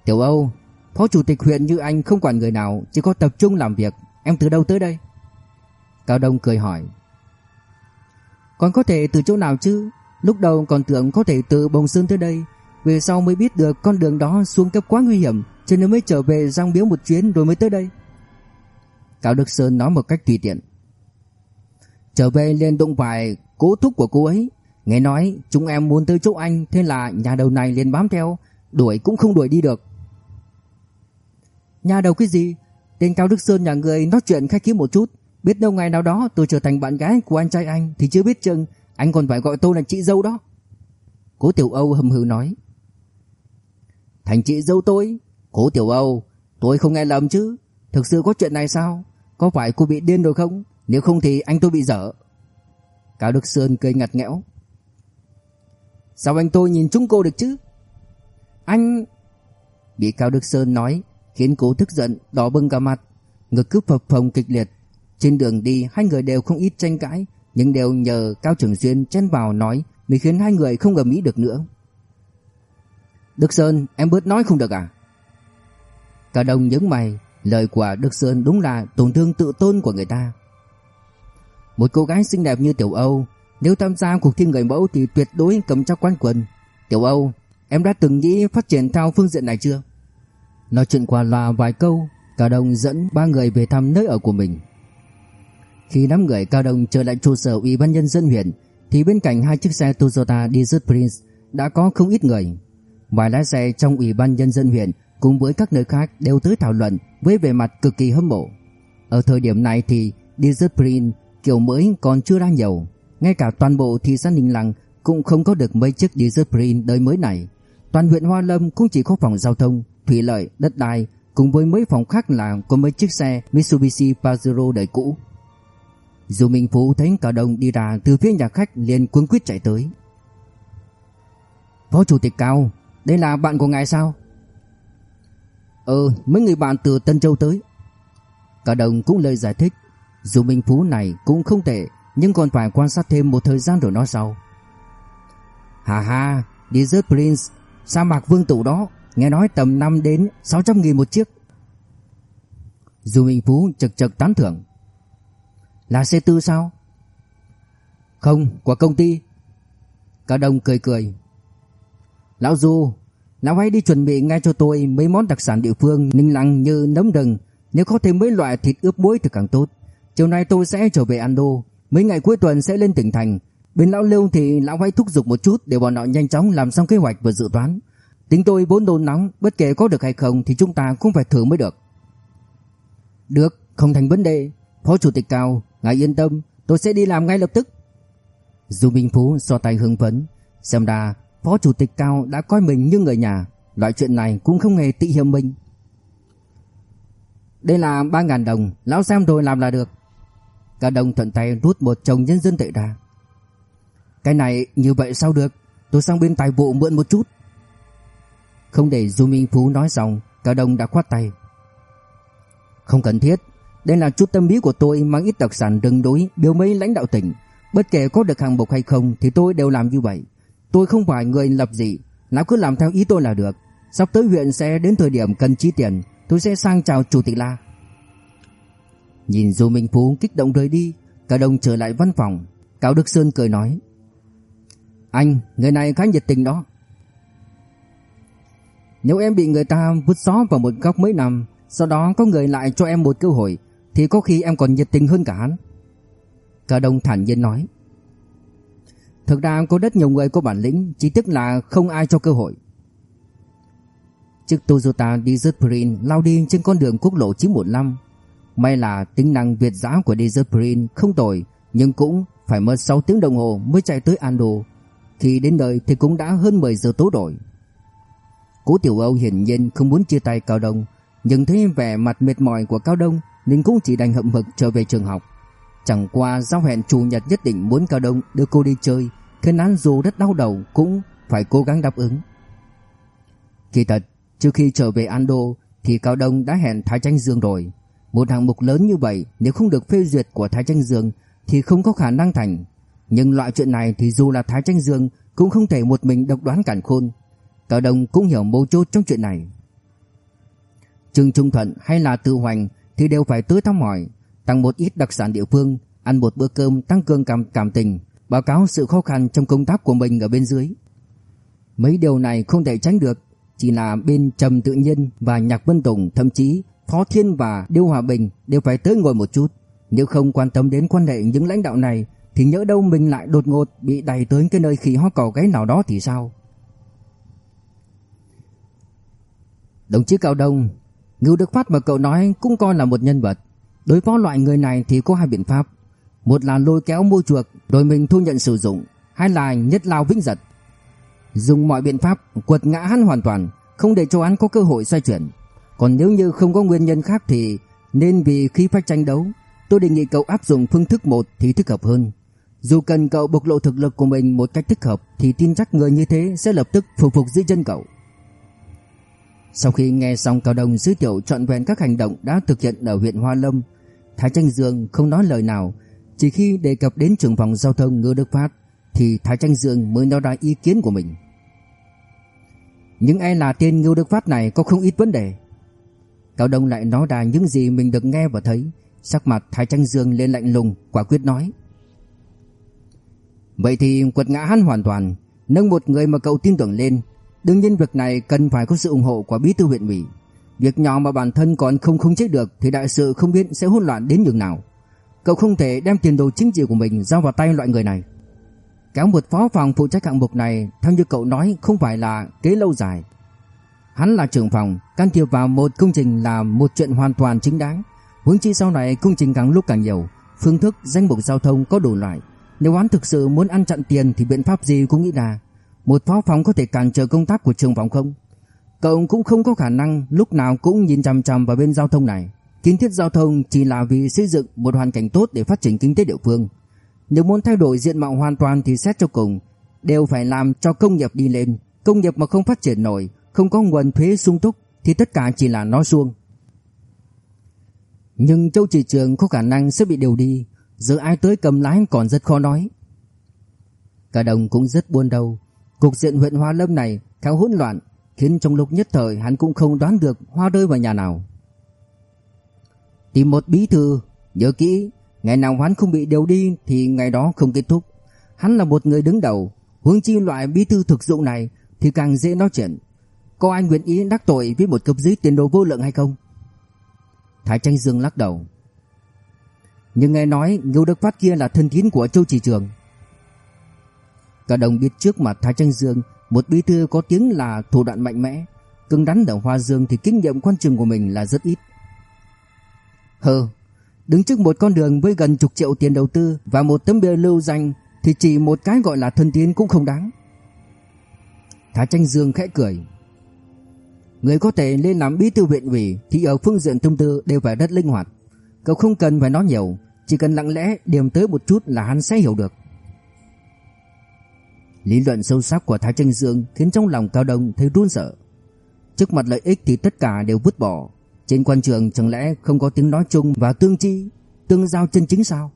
Tiểu Âu, phó chủ tịch huyện như anh không quản người nào, chỉ có tập trung làm việc. Em từ đâu tới đây? Cao Đông cười hỏi. Còn có thể từ chỗ nào chứ? Lúc đầu còn tưởng có thể từ Bồng Sơn tới đây, về sau mới biết được con đường đó xuống cấp quá nguy hiểm, cho nên mới trở về Giang Biếu một chuyến rồi mới tới đây. Cao Đức Sơn nói một cách tùy tiện. Trở về liền đụng phải cố thúc của cô ấy. Nghe nói chúng em muốn tới chỗ anh, Thế là nhà đầu này liền bám theo. Đuổi cũng không đuổi đi được. Nhà đầu cái gì? Tên Cao Đức Sơn nhà người nói chuyện khách khí một chút. Biết đâu ngày nào đó tôi trở thành bạn gái của anh trai anh Thì chưa biết chừng Anh còn phải gọi tôi là chị dâu đó. Cố Tiểu Âu hầm hừ nói. Thành chị dâu tôi? Cố Tiểu Âu, Tôi không nghe lầm chứ. Thực sự có chuyện này sao? Có phải cô bị điên rồi không? Nếu không thì anh tôi bị dở. Cao Đức Sơn cười ngặt nghẽo. Sao anh tôi nhìn chúng cô được chứ? Anh Bị Cao Đức Sơn nói, Khiến cô tức giận, đỏ bừng cả mặt. Ngực cứ phập phồng kịch liệt. Trên đường đi, hai người đều không ít tranh cãi, Nhưng đều nhờ Cao Trường Xuyên chen vào nói, Mới khiến hai người không gầm ý được nữa. Đức Sơn, em bớt nói không được à? Cả đồng nhớ mày, Lời của Đức Sơn đúng là tổn thương tự tôn của người ta. Một cô gái xinh đẹp như Tiểu Âu, nếu tham gia cuộc thi người mẫu thì tuyệt đối cầm chắc quán quân. Tiểu Âu, em đã từng nghĩ phát triển theo phương diện này chưa? Nói chuyện qua loa vài câu, Cao đồng dẫn ba người về thăm nơi ở của mình. Khi đám người Cao Đông trở lại trụ sở Ủy ban nhân dân huyện thì bên cạnh hai chiếc xe Toyota Desert Prince đã có không ít người. Vài lái xe trong Ủy ban nhân dân huyện cùng với các nơi khác đều tới thảo luận với vẻ mặt cực kỳ hâm mộ. Ở thời điểm này thì Desert Prince kiểu mới còn chưa ra nhiều, ngay cả toàn bộ thị xã Ninh Lăng cũng không có được mấy chiếc Desert Prince đời mới này. Toàn huyện Hoa Lâm cũng chỉ có phòng giao thông, thủy lợi, đất đai cùng với mấy phòng khác là có mấy chiếc xe Mitsubishi Pajero đời cũ. Dù Minh Phú thấy cả đồng đi ra từ phía nhà khách liền cuống quyết chạy tới. Phó Chủ tịch Cao, đây là bạn của ngài sao? Ừ, mấy người bạn từ Tân Châu tới. Cả đồng cũng lời giải thích. Dù Minh Phú này cũng không tệ, nhưng còn phải quan sát thêm một thời gian rồi nói sau. Hà hà Desert Prince, sa mạc vương tụ đó, nghe nói tầm 5 đến 600 nghìn một chiếc. Dù Minh Phú chật chật tán thưởng. Là xe tư sao? Không, của công ty. Cả đồng cười cười. Lão Du, lão hãy đi chuẩn bị ngay cho tôi mấy món đặc sản địa phương ninh lăng như nấm rừng. Nếu có thêm mấy loại thịt ướp muối thì càng tốt. Chiều nay tôi sẽ trở về Ando. Mấy ngày cuối tuần sẽ lên tỉnh thành. Bên lão Lưu thì lão hãy thúc giục một chút để bọn họ nhanh chóng làm xong kế hoạch và dự toán. Tính tôi vốn đồn nóng, bất kể có được hay không thì chúng ta cũng phải thử mới được. Được, không thành vấn đề. Phó Chủ tịch Cao, ngài yên tâm, tôi sẽ đi làm ngay lập tức. Dù Minh Phú so tay hưng phấn, xem ra Phó Chủ tịch Cao đã coi mình như người nhà, loại chuyện này cũng không hề tị hiểm mình. Đây là 3.000 đồng, lão xem rồi làm là được. Cả đồng thuận tay rút một chồng nhân dân tệ ra. Cái này như vậy sao được, tôi sang bên tài vụ mượn một chút. Không để Du Minh Phú nói xong, cả đồng đã khoát tay. Không cần thiết, đây là chút tâm lý của tôi mang ít đặc sản đừng đối biểu mấy lãnh đạo tỉnh. Bất kể có được hàng mục hay không thì tôi đều làm như vậy. Tôi không phải người lập dị, lão cứ làm theo ý tôi là được. Sắp tới huyện sẽ đến thời điểm cần chi tiền, tôi sẽ sang chào chủ tịch La. Nhìn Du Minh Phú kích động rời đi, cả đồng trở lại văn phòng. Cao Đức Sơn cười nói. Anh, người này khá nhiệt tình đó. Nếu em bị người ta vứt xó vào một góc mấy năm, sau đó có người lại cho em một cơ hội, thì có khi em còn nhiệt tình hơn cả hắn. Cả đồng thản nhiên nói. Thực ra có rất nhiều người có bản lĩnh, chỉ tức là không ai cho cơ hội. Chiếc Toyota Desert Prince lao đi trên con đường quốc lộ 915. May là tính năng việt giã của Desert không tồi, nhưng cũng phải mất 6 tiếng đồng hồ mới chạy tới Ando. Khi đến nơi thì cũng đã hơn 10 giờ tối rồi. Cố Tiểu Âu hiển nhiên không muốn chia tay Cao Đông, nhưng thấy vẻ mặt mệt mỏi của Cao Đông nên cũng chỉ đành hậm hực trở về trường học. Chẳng qua giao hẹn chủ nhật nhất định muốn Cao Đông đưa cô đi chơi, khiến án dù rất đau đầu cũng phải cố gắng đáp ứng. Kỳ thật, trước khi trở về Ando thì Cao Đông đã hẹn Thái Tranh Dương rồi. Một hạng mục lớn như vậy nếu không được phê duyệt của Thái Tranh Dương thì không có khả năng thành. Nhưng loại chuyện này thì dù là Thái Tranh Dương cũng không thể một mình độc đoán cản khôn. Cao Đông cũng hiểu mấu chốt trong chuyện này. Trương Trung Thuận hay là Tư Hoành thì đều phải tới thăm hỏi, tặng một ít đặc sản địa phương, ăn một bữa cơm tăng cường cảm cảm tình, báo cáo sự khó khăn trong công tác của mình ở bên dưới. Mấy điều này không thể tránh được, chỉ là bên Trầm Tự Nhiên và Nhạc Vân Tùng, thậm chí Phó Thiên và Điêu Hòa Bình đều phải tới ngồi một chút. Nếu không quan tâm đến quan hệ những lãnh đạo này thì nhỡ đâu mình lại đột ngột bị đẩy tới cái nơi khỉ hoa cỏ gáy nào đó thì sao? Đồng chí Cao Đông, Ngưu Đức Phát mà cậu nói cũng coi là một nhân vật. Đối phó loại người này thì có hai biện pháp. Một là lôi kéo mua chuộc rồi mình thu nhận sử dụng, hai là nhất lao vĩnh giật. Dùng mọi biện pháp quật ngã hắn hoàn toàn, không để cho hắn có cơ hội xoay chuyển. Còn nếu như không có nguyên nhân khác thì nên vì khi phải tranh đấu, tôi đề nghị cậu áp dụng phương thức một thì thích hợp hơn. Dù cần cậu bộc lộ thực lực của mình một cách thích hợp thì tin chắc người như thế sẽ lập tức phục phục dưới chân cậu. Sau khi nghe xong Cao Đông giới thiệu trọn vẹn các hành động đã thực hiện ở huyện Hoa Lâm, Thái Tranh Dương không nói lời nào, chỉ khi đề cập đến trưởng phòng giao thông Ngô Đức Phát thì Thái Tranh Dương mới nói ra ý kiến của mình. Những ai là tên Ngô Đức Phát này có không ít vấn đề. Cao Đông lại nói ra những gì mình được nghe và thấy, sắc mặt Thái Tranh Dương lên lạnh lùng, quả quyết nói. Vậy thì quật ngã hắn hoàn toàn, nâng một người mà cậu tin tưởng lên, Đương nhiên việc này cần phải có sự ủng hộ của bí thư huyện ủy. Việc nhỏ mà bản thân còn không khống chế được thì đại sự không biết sẽ hỗn loạn đến nhường nào. Cậu không thể đem tiền đồ chính trị của mình giao vào tay loại người này Kéo một phó phòng phụ trách hạng mục này Theo như cậu nói không phải là kế lâu dài Hắn là trưởng phòng, Can thiệp vào một công trình là một chuyện hoàn toàn chính đáng. Huống chi sau này công trình càng lúc càng nhiều, Phương thức danh mục giao thông có đủ loại. Nếu hắn thực sự muốn ăn chặn tiền Thì biện pháp gì cũng nghĩ ra. Một phó phòng có thể cản trở công tác của trưởng phòng không? Cậu cũng không có khả năng Lúc nào cũng nhìn chằm chằm vào bên giao thông này. Kiến thiết giao thông chỉ là vì xây dựng Một hoàn cảnh tốt để phát triển kinh tế địa phương. Nếu muốn thay đổi diện mạo hoàn toàn Thì xét cho cùng, Đều phải làm cho công nghiệp đi lên. Công nghiệp mà không phát triển nổi không có nguồn thuế sung túc Thì tất cả chỉ là nói suông nhưng Châu Chỉ Trường có khả năng sẽ bị điều đi. Giờ ai tới cầm lái còn rất khó nói. Cả đồng cũng rất buồn đầu. Cục diện huyện Hoa Lâm này khá hỗn loạn, Khiến trong lúc nhất thời hắn cũng không đoán được Hoa rơi vào nhà nào. Tìm một bí thư, Nhớ kỹ, Ngày nào hắn không bị điều đi Thì ngày đó không kết thúc. Hắn là một người đứng đầu, huống chi loại bí thư thực dụng này Thì càng dễ nói chuyện. Có ai nguyện ý đắc tội với một cấp dưới tiền đồ vô lượng hay không Thái Tranh Dương lắc đầu. Nhưng nghe nói Ngưu Đức Phát kia là thân tín của Châu Chỉ Trường. Cả đồng biết trước mặt Thái Tranh Dương, một bí thư có tiếng là thủ đoạn mạnh mẽ, cứng rắn ở Hoa Dương thì kinh nghiệm quan trường của mình là rất ít. Hừ, đứng trước một con đường với gần chục triệu tiền đầu tư và một tấm bia lưu danh thì chỉ một cái gọi là thân tín cũng không đáng. Thái Tranh Dương khẽ cười. Người có thể lên làm bí thư huyện ủy thì ở phương diện thông tư đều phải rất linh hoạt. Cậu không cần phải nói nhiều, chỉ cần lặng lẽ điểm tới một chút là hắn sẽ hiểu được. Lý luận sâu sắc của Thái Tranh Dương khiến trong lòng Cao Đông thấy run sợ. Trước mặt lợi ích thì tất cả đều vứt bỏ. Trên quan trường chẳng lẽ không có tiếng nói chung và tương chi, tương giao chân chính sao?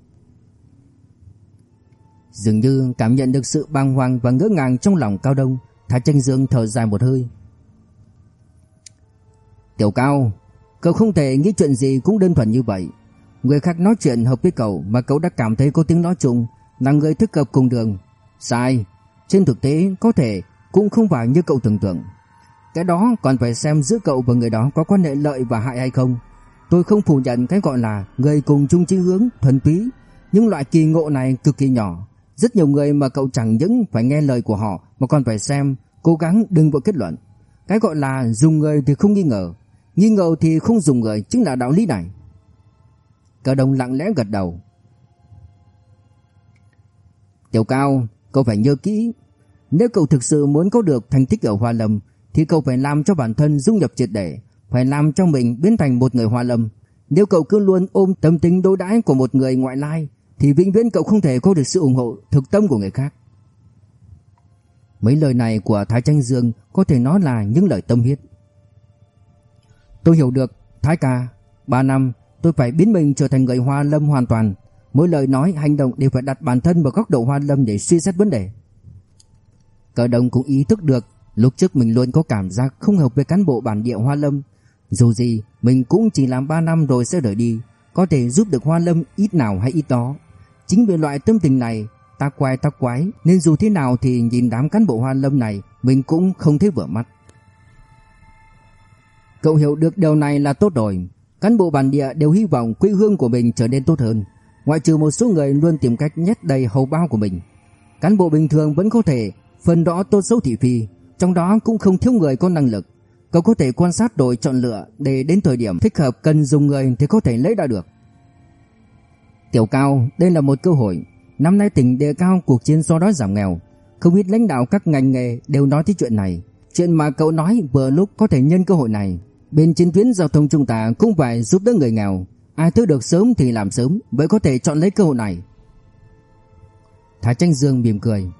Dường như cảm nhận được sự bàng hoàng và ngỡ ngàng trong lòng Cao Đông, Thái Tranh Dương thở dài một hơi, Tiểu Cao, cậu không thể nghĩ chuyện gì cũng đơn thuần như vậy. Người khác nói chuyện hợp với cậu mà cậu đã cảm thấy có tiếng nói chung là người thức hợp cùng đường. Sai, trên thực tế có thể cũng không phải như cậu tưởng tượng. Cái đó còn phải xem giữa cậu và người đó có quan hệ lợi và hại hay không. Tôi không phủ nhận cái gọi là người cùng chung chí hướng, thuần túy, nhưng loại kỳ ngộ này cực kỳ nhỏ. Rất nhiều người mà cậu chẳng những phải nghe lời của họ mà còn phải xem, cố gắng đừng vội kết luận. Cái gọi là dùng người thì không nghi ngờ, Nghi ngờ thì không dùng người, chính là đạo lý này. Cả đồng lặng lẽ gật đầu. Tiểu cao, Cậu phải nhớ kỹ, Nếu cậu thực sự muốn có được thành tích ở Hoa Lâm, Thì cậu phải làm cho bản thân dung nhập triệt để, Phải làm cho mình biến thành một người Hoa Lâm. Nếu cậu cứ luôn ôm tâm tính đối đãi của một người ngoại lai, Thì vĩnh viễn cậu không thể có được sự ủng hộ thực tâm của người khác. Mấy lời này của Thái Tranh Dương Có thể nói là những lời tâm huyết. Tôi hiểu được, Thái ca, 3 năm tôi phải biến mình trở thành người Hoa Lâm hoàn toàn. Mỗi lời nói, hành động đều phải đặt bản thân vào góc độ Hoa Lâm để suy xét vấn đề. Cờ đồng cũng ý thức được, lúc trước mình luôn có cảm giác không hợp với cán bộ bản địa Hoa Lâm. Dù gì, mình cũng chỉ làm 3 năm rồi sẽ rời đi, có thể giúp được Hoa Lâm ít nào hay ít đó. Chính vì loại tâm tình này, ta quay ta quái, nên dù thế nào thì nhìn đám cán bộ Hoa Lâm này, mình cũng không thấy vừa mắt. Cậu hiểu được điều này là tốt rồi. Cán bộ bản địa đều hy vọng quê hương của mình trở nên tốt hơn, ngoại trừ một số người luôn tìm cách nhét đầy hầu bao của mình. Cán bộ bình thường vẫn có thể phân rõ tốt xấu thị phi, trong đó cũng không thiếu người có năng lực. Cậu có thể quan sát đội chọn lựa để đến thời điểm thích hợp cần dùng người thì có thể lấy ra được. Tiểu Cao, đây là một cơ hội. Năm nay tỉnh đề cao cuộc chiến so đói giảm nghèo. Không ít lãnh đạo các ngành nghề đều nói tới chuyện này. Chuyện mà cậu nói vừa lúc có thể nhân cơ hội này Bên trên tuyến giao thông chúng ta cũng phải giúp đỡ người nghèo. Ai tới được sớm thì làm sớm Vậy có thể chọn lấy cơ hội này. Thái Tranh Dương mỉm cười.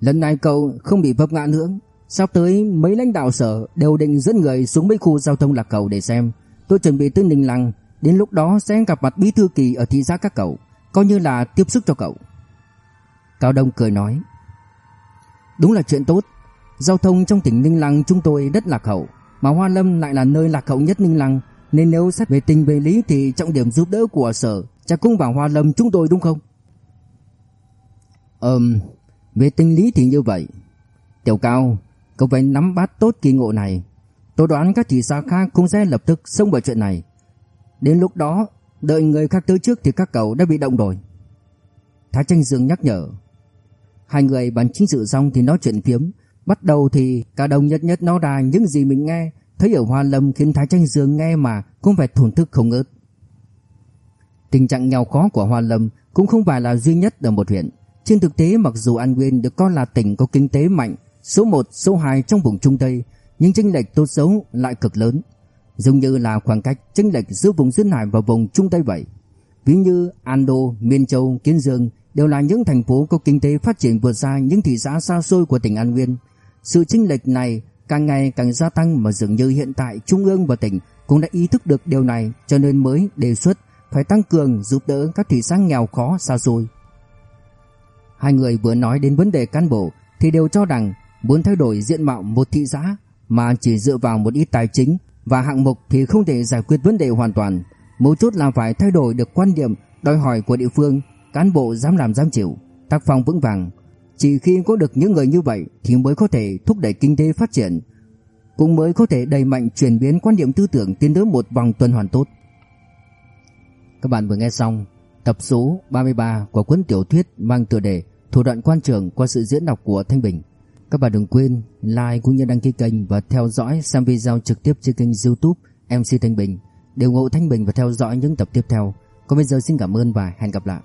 Lần này cậu không bị vấp ngã nữa. Sắp tới, mấy lãnh đạo sở Đều định dẫn người xuống mấy khu giao thông lạc cầu để xem. Tôi chuẩn bị tới Ninh Lăng, Đến lúc đó sẽ gặp mặt bí thư kỳ Ở thị xã các cậu, Coi như là tiếp sức cho cậu. Cao Đông cười nói. Đúng là chuyện tốt. Giao thông trong tỉnh Ninh Lăng chúng tôi rất lạc hậu mà Hoa Lâm lại là nơi lạc hậu nhất Ninh Lăng, nên nếu xét về tình về lý thì trọng điểm giúp đỡ của sở chắc cũng vào Hoa Lâm chúng tôi đúng không? Ừm, về tình lý thì như vậy. Tiểu Cao, cậu phải nắm bắt tốt kỳ ngộ này. Tôi đoán các thị xã khác cũng sẽ lập tức xông vào chuyện này. Đến lúc đó, Đợi người khác tới trước thì các cậu đã bị động rồi Thái Tranh Dương nhắc nhở Hai người bàn chính sự xong thì nói chuyện phiếm Bắt đầu thì cả đồng nhất nhất nói ra những gì mình nghe. Thấy ở Hoa Lâm khiến Thái Tranh Dương nghe mà cũng phải thổn thức không ngớt. Tình trạng nghèo khó của Hoa Lâm cũng không phải là duy nhất ở một huyện. Trên thực tế mặc dù An Nguyên được coi là tỉnh có kinh tế mạnh Số 1, số 2 trong vùng Trung Tây Nhưng chênh lệch tốt xấu lại cực lớn. Giống như là khoảng cách chênh lệch giữa vùng Duyên Hải và vùng Trung Tây vậy. Ví như an đô Miên Châu, Kiến Dương đều là những thành phố có kinh tế phát triển vượt xa những thị xã xa xôi của tỉnh An Nguyên. Sự chênh lệch này càng ngày càng gia tăng mà dường như hiện tại Trung ương và tỉnh cũng đã ý thức được điều này cho nên mới đề xuất phải tăng cường giúp đỡ các thị xã nghèo khó xa xôi. Hai người vừa nói đến vấn đề cán bộ thì đều cho rằng muốn thay đổi diện mạo một thị xã mà chỉ dựa vào một ít tài chính và hạng mục thì không thể giải quyết vấn đề hoàn toàn. Mấu chốt là phải thay đổi được quan điểm đòi hỏi của địa phương cán bộ dám làm dám chịu, tác phong vững vàng. Chỉ khi có được những người như vậy thì mới có thể thúc đẩy kinh tế phát triển, cũng mới có thể đẩy mạnh chuyển biến quan điểm tư tưởng tiến tới một vòng tuần hoàn tốt. Các bạn vừa nghe xong tập số 33 của cuốn tiểu thuyết mang tựa đề Thủ đoạn quan trường qua sự diễn đọc của Thanh Bình. Các bạn đừng quên like cũng như đăng ký kênh và theo dõi xem video trực tiếp trên kênh YouTube MC Thanh Bình Đều ngộ Thanh Bình và theo dõi những tập tiếp theo. Còn bây giờ xin cảm ơn và hẹn gặp lại.